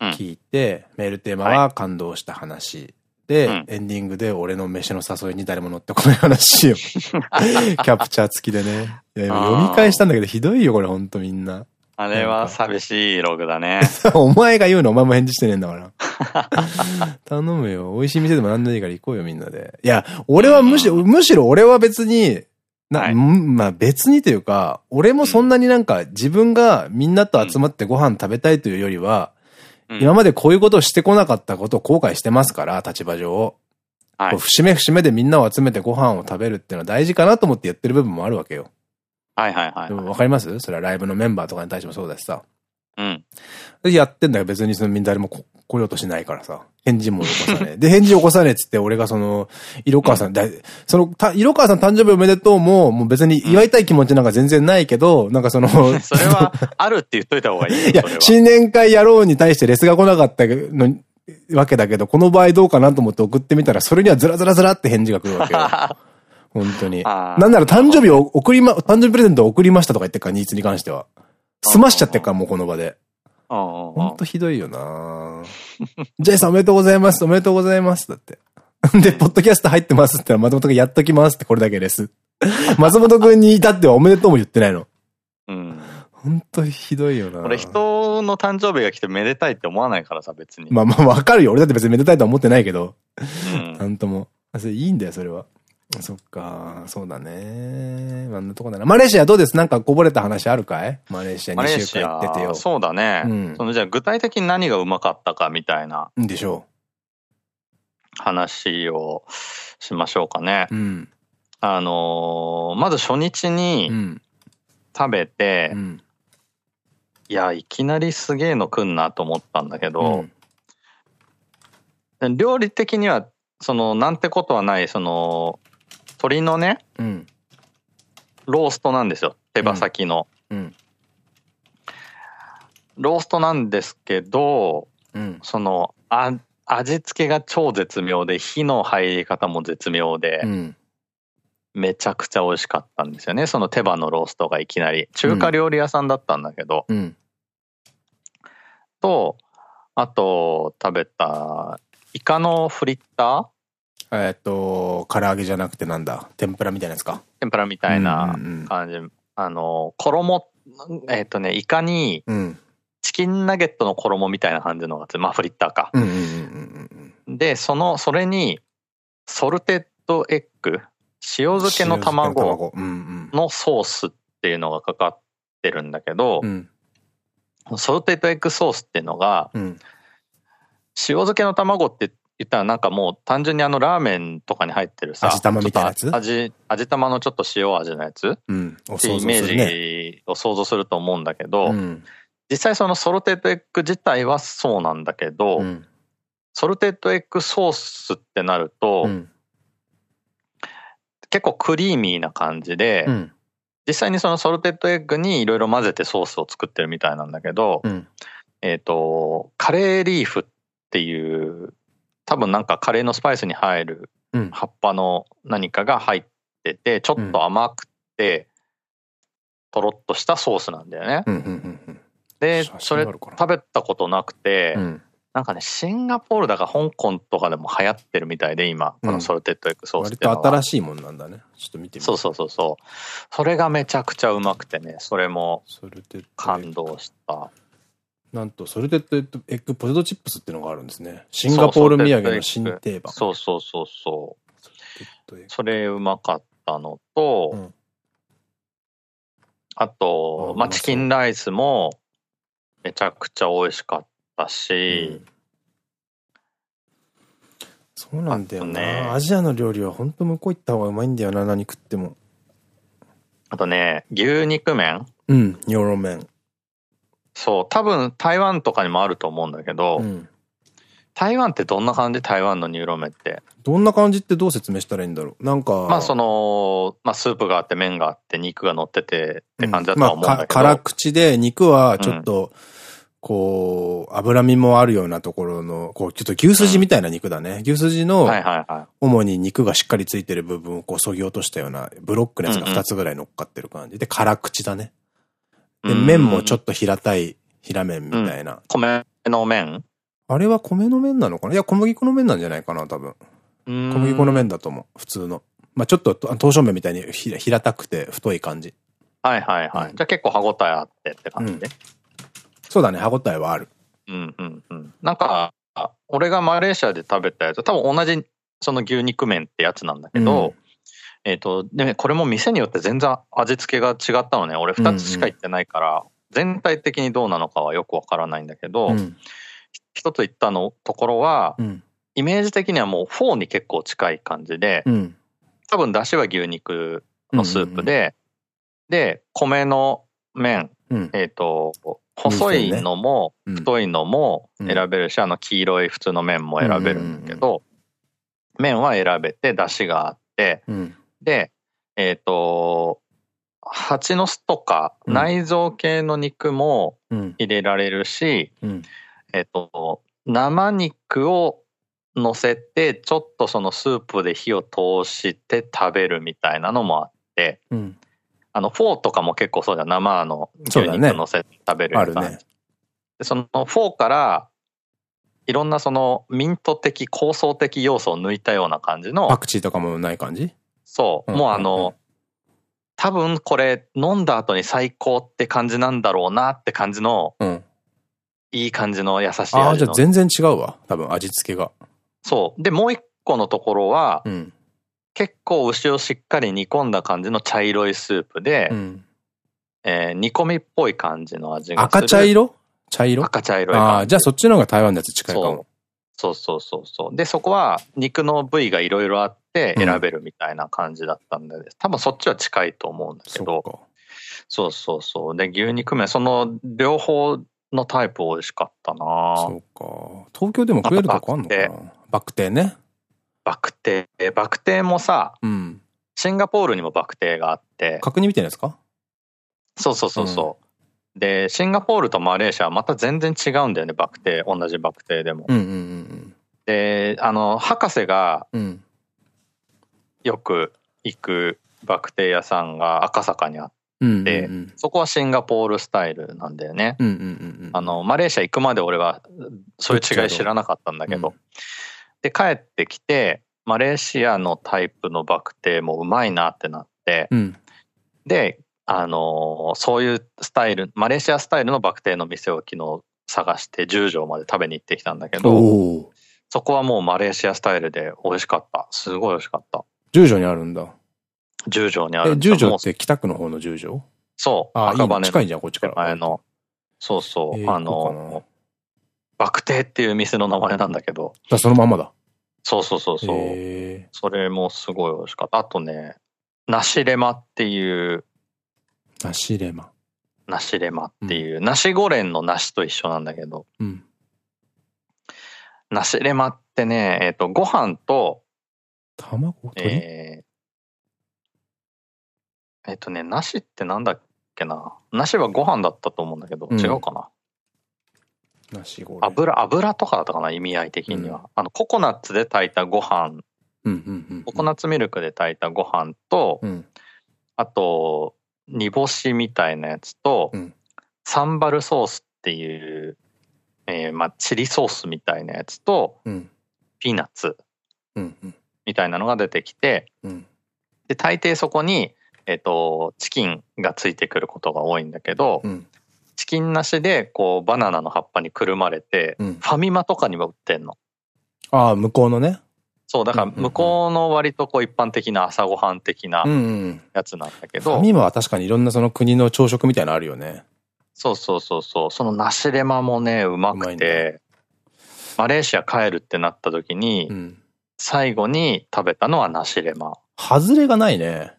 S1: 聞いて、うん、メールテーマは感動した話。で、うん、エンディングで俺の飯の誘いに誰も乗ってこない話を キャプチャー付きでね。読み返したんだけどひどいよこれほんとみんな。
S2: あれは寂しいログだね。
S1: お前が言うのお前も返事してねえんだから。頼むよ。美味しい店でも何でいいから行こうよみんなで。いや、俺はむしろ、むしろ俺は別に、な、はい、まあ別にというか、俺もそんなになんか自分がみんなと集まってご飯食べたいというよりは、今までこういうことをしてこなかったことを後悔してますから、立場上。はい、節目節目でみんなを集めてご飯を食べるっていうのは大事かなと思ってやってる部分もあるわけよ。
S2: はいはいはい。
S1: わかります？それはライブのメンバーとかに対してもそうだしさ。
S2: うん。
S1: やってんだけど別にそのみんな誰も来ようとしないからさ。返事も起こさねえ。で、返事起こさねえっつって、俺がその、色川さん、うん、その、た、色川さん誕生日おめでとうも、もう別に祝いたい気持ちなんか全然ないけど、うん、なんかその
S2: それは、あるって言っといた方がいい。
S1: いや、新年会やろうに対してレスが来なかったのわけだけど、この場合どうかなと思って送ってみたら、それにはずらずらずらって返事が来るわけよ。本当に。なんなら誕生日を送りま、誕生日プレゼントを送りましたとか言ってから、ニーツに関しては。済ましちゃってっから、もうこの場で。ほんとひどいよな ジェイさんおめでとうございます。おめでとうございます。だって。で、ポッドキャスト入ってますって松本がやっときますってこれだけです。松本くんに至ってはおめでとうも言ってないの。
S2: うん。
S1: ほんとひどいよな
S2: 俺人の誕生日が来てめでたいって思わないからさ、別に。
S1: まあまあわかるよ。俺だって別にめでたいとは思ってないけど。うん。なんとも。それいいんだよ、それは。そっか、そうだね。あんなとこだな。マレーシアどうです？なんかこぼれた話あるかい？マレーシア2週間行っててよ。
S2: そうだね。うん、そのじゃあ具体的に何がうまかったかみたいな。
S1: でしょう。
S2: 話をしましょうかね。
S1: うん、
S2: あのー、まず初日に食べて、うん、いや、いきなりすげえの来んなと思ったんだけど、料理的にはその、なんてことはない、その、鶏のね、
S1: うん、
S2: ローストなんですよ。手羽先の。
S1: うん、
S2: ローストなんですけど、
S1: うん、
S2: その、あ、味付けが超絶妙で、火の入り方も絶妙で、うん、めちゃくちゃ美味しかったんですよね。その手羽のローストがいきなり。中華料理屋さんだったんだけど。
S1: うん、
S2: と、あと、食べた、イカのフリッタ
S1: ーえっと、唐揚げじゃなくてなんだ？天ぷらみたいなやつか？
S2: 天ぷらみたいな感じ。あの、衣、えっとね、イカに、チキンナゲットの衣みたいな感じのがつ。まあフリッターか。で、その、それに、ソルテッドエッグ、塩漬けの卵のソースっていうのがかかってるんだけど、うん、ソルテッドエッグソースっていうのが、うん、塩漬けの卵って言ったらなんかもう単純にあのラーメンとかに入ってるさ。
S1: 味玉みたいなやつ？
S2: 味、味玉のちょっと塩味のやつうん。っていうイメージを想像すると思うんだけど、うん、実際そのソルテッドエッグ自体はそうなんだけど、うん、ソルテッドエッグソースってなると、うん、結構クリーミーな感じで、実際にそのソルテッドエッグにいろいろ混ぜてソースを作ってるみたいなんだけど、えっと、カレーリーフっていう多分なんかカレーのスパイスに入る葉っぱの何かが入ってて、ちょっと甘くて、とろっとしたソースなんだよね。で、それ食べたことなくて、うん、なんかね、シンガポールだか香港とかでも流行ってるみたいで、今、このソルテッドエッグソースって割
S1: と新しいもんなんだね。ちょっと見てみ
S2: そうそうそうそう。それがめちゃくちゃうまくてね、それも感動した。
S1: なんと、ソルテッドエッグポテトチップスっていうのがあるんですね。シンガポール土産の新定番。
S2: そうそうそうそう。それうまかったのと、うん、あと、まあ、チキンライスもめちゃくちゃ美味しかったし、うん、
S1: そうなんだよね。アジアの料理は本当向こう行った方がうまいんだよな、何食っても。
S2: あとね、牛肉麺
S1: うん、ニューロー麺。
S2: そう、多分台湾とかにもあると思うんだけど、うん、台湾ってどんな感じ？台湾のニューロー麺って。
S1: どんな感じってどう説明したらいいんだろう？なんか。
S2: まあその、まあスープがあって麺があって肉が乗っててって感じだとは思うんだけど。うんまあ、
S1: 辛口で肉はちょっと、こう、脂身もあるようなところの、こう、ちょっと牛すじみたいな肉だね。牛すじの、主に肉がしっかりついてる部分をこう、そぎ落としたような、ブロックのやつが2つぐらい乗っかってる感じで、辛口だね。で、麺もちょっと平たい、平麺みたいな。
S2: 米の麺？
S1: あれは米の麺なのかな？いや、小麦粉の麺なんじゃないかな、多分。小麦粉の麺だと思う。普通の。まあちょっと、刀削麺みたいに平たくて太い感じ。
S2: はいはいはい。うん、じゃあ結構歯応えあってって感じで、うん、
S1: そうだね、歯応えはある。
S2: うんうんうん。なんか、俺がマレーシアで食べたやつ、多分同じその牛肉麺ってやつなんだけど、うん、えっと、で、これも店によって全然味付けが違ったのね。俺2つしか行ってないから、全体的にどうなのかはよくわからないんだけど、うん。一つ言ったのところは、うん、イメージ的にはもうフォーに結構近い感じで、うん、多分出汁は牛肉のスープで、で、米の麺、うん、えっ、と、細いのも太いのも選べるし、あの黄色い普通の麺も選べるんだけど、麺は選べて、出汁があって、で、えっ、ー、と、蜂の巣とか内臓系の肉も入れられるし、えっと、生肉を乗せて、ちょっとそのスープで火を通して食べるみたいなのもあって、うん、あの、フォーとかも結構そうじゃん。生の牛肉乗せて食べるみたいな。ね、でそのフォーから、いろんなそのミント的、香草的要素を抜いたような感じの。
S1: パクチーとかもない感じ？
S2: そう。もうあの、多分これ飲んだ後に最高って感じなんだろうなって感じの、うん、いい感じの優しい味
S1: ああ、じゃあ全然違うわ。多分味付けが。
S2: そう。で、もう一個のところは、うん、結構牛をしっかり煮込んだ感じの茶色いスープで、うん、えー、煮込みっぽい感じの味が
S1: 赤茶色？茶色？
S2: 赤茶色い
S1: ああ、じゃあそっちの方が台湾のやつ近いかも。
S2: そうそうそうそう。で、そこは肉の部位がいろいろあって選べるみたいな感じだったんで、うん、多分そっちは近いと思うんだけど、そうそうそう。で、牛肉麺、その両方のタイプ美味しかったな
S1: そうか。東京でも食えるとこあんのかな？バクテーね。
S2: バクテー。バクテーもさ、うん、シンガポールにもバクテーがあって。
S1: 角煮みたいなですか？
S2: そうそうそうそう。うん、で、シンガポールとマレーシアはまた全然違うんだよね、バクテー。同じバクテーでも。で、あの、博士が、よく行くバクテー屋さんが赤坂にあって、そこはシンガポールスタイルなんだよね。あの、マレーシア行くまで俺はそういう違い知らなかったんだけど。で、帰ってきて、マレーシアのタイプのバクテーもうまいなってなって、うん、で、あのそういうスタイル、マレーシアスタイルのバクテーの店を昨日探して十条まで食べに行ってきたんだけど、そこはもうマレーシアスタイルで美味しかった。すごい美味しかった。
S1: 十条にあるんだ。
S2: 十条にある。
S1: え、十条って北区の方の十条？
S2: そう。
S1: あ、赤羽近いじゃん、こっちから。
S2: 前の。そうそう。あの、バクテーっていう店の名前なんだけど。
S1: だそのままだ。
S2: そうそうそうそう。それもすごい美味しかった。あとね、ナシレマっていう。
S1: ナシレマ。
S2: ナシレマっていう、うん、ナシゴレンのナシと一緒なんだけど。うん。ナシレマってね、えっ、ー、と、ご飯と、
S1: 卵
S2: ええっとね、なしってなんだっけな？なしはご飯だったと思うんだけど、違うかな？
S1: なしご
S2: 油、油とかだったかな、意味合い的には。うん、あの、ココナッツで炊いたご飯、ココナッツミルクで炊いたご飯と、うん、あと、煮干しみたいなやつと、うん、サンバルソースっていう、えー、まあ、チリソースみたいなやつと、ピーナッツみたいなのが出てきて、で、大抵そこに、えっ、と、チキンがついてくることが多いんだけど、うん、チキンなしで、こう、バナナの葉っぱにくるまれて、うん、ファミマとかにも売ってんの。
S1: ああ、向こうのね。
S2: そう、だから向こうの割とこう一般的な朝ごはん的なやつなんだけど。
S1: ファミマは確かにいろんなその国の朝食みたいなのあるよね。
S2: そうそうそうそう。そのナシレマもね、うまくて、マレーシア帰るってなった時に、うん、最後に食べたのはナシレマ。
S1: 外れがないね。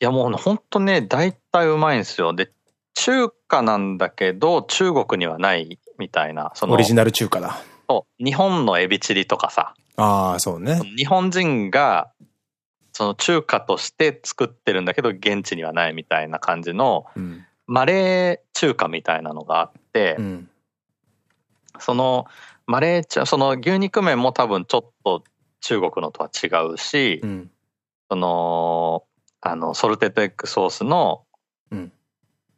S2: いやもうほんとね、大体うまいんですよ。で、中華なんだけど、中国にはないみたいな。
S1: そのオリジナル中華だ。
S2: そう、日本のエビチリとかさ。
S1: ああ、そうね。
S2: 日本人が、その中華として作ってるんだけど、現地にはないみたいな感じの、うん、マレー中華みたいなのがあって、うん、その、マレーチャ、その牛肉麺も多分ちょっと中国のとは違うし、うん、その、あの、 salted egg sauce の、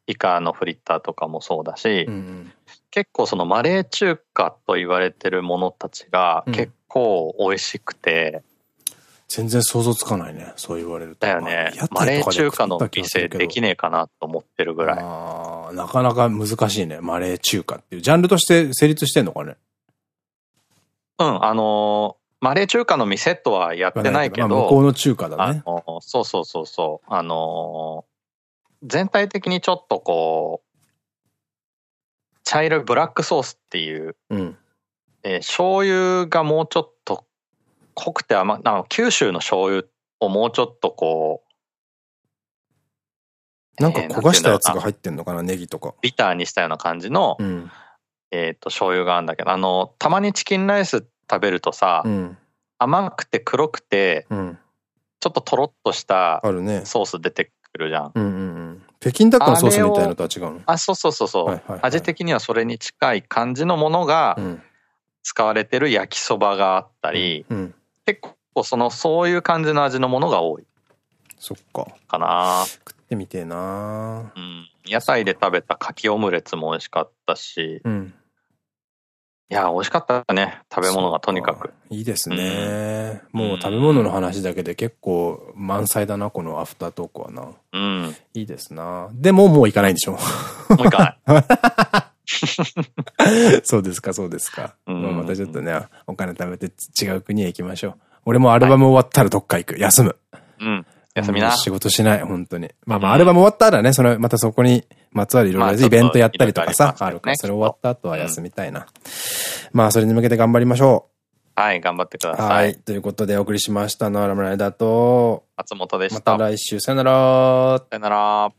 S2: イカのフリッターとかもそうだし、うんうん、結構そのマレー中華と言われてるものたちが結構美味しくて、
S1: 全然想像つかないね。そう言われると。
S2: だよね。マレー中華の店できねえかなと思ってるぐらい。
S1: なかなか難しいね。マレー中華っていう。ジャンルとして成立してんのかね
S2: うん、あのー、マレー中華の店とはやってないけど。
S1: 向こうの中華だね。
S2: そうそうそうそう。あのー、全体的にちょっとこう、茶色いブラックソースっていう、うん、えー、醤油がもうちょっと濃くて甘、なん九州の醤油をもうちょっとこ
S1: う、なんか焦がしたやつが入ってんのかな、ネギとか。
S2: ビターにしたような感じの、うん、えっと、醤油があるんだけど、あの、たまにチキンライス食べるとさ、うん、甘くて黒くて、うん、ちょっととろっとしたソース出てくるじゃん。
S1: 北京ダックのソースみたいなのとは違うの？
S2: あ、そうそうそうそう。味的にはそれに近い感じのものが使われてる焼きそばがあったり、うん、結構その、そういう感じの味のものが多い。
S1: そっか。
S2: かな。
S1: 食ってみてな。
S2: うん。屋台で食べたかきオムレツも美味しかったし、うん、いや、美味しかったね。食べ物がとにかく。
S1: いいですね。うん、もう食べ物の話だけで結構満載だな、このアフタートークはな。うん。いいですな。でももう行かないんでしょも
S2: う行かない。
S1: そうですか、そうですか。ままたちょっとね、お金貯めて違う国へ行きましょう。俺もアルバム終わったらどっか行く。休む。
S2: うん。休みな。
S1: 仕事しない、本当に。まあまあ、アルバム終わったらね、その、またそこにまつわるいろいろイベントやったりとかさ、あるから、それ終わった後は休みたいな。まあ、それに向けて頑張りましょ
S2: う。はい、頑張ってください。
S1: はい。ということでお送りしましたのはラムライダーと、
S2: 松本でした。
S1: また来週、さよなら。
S2: さよなら。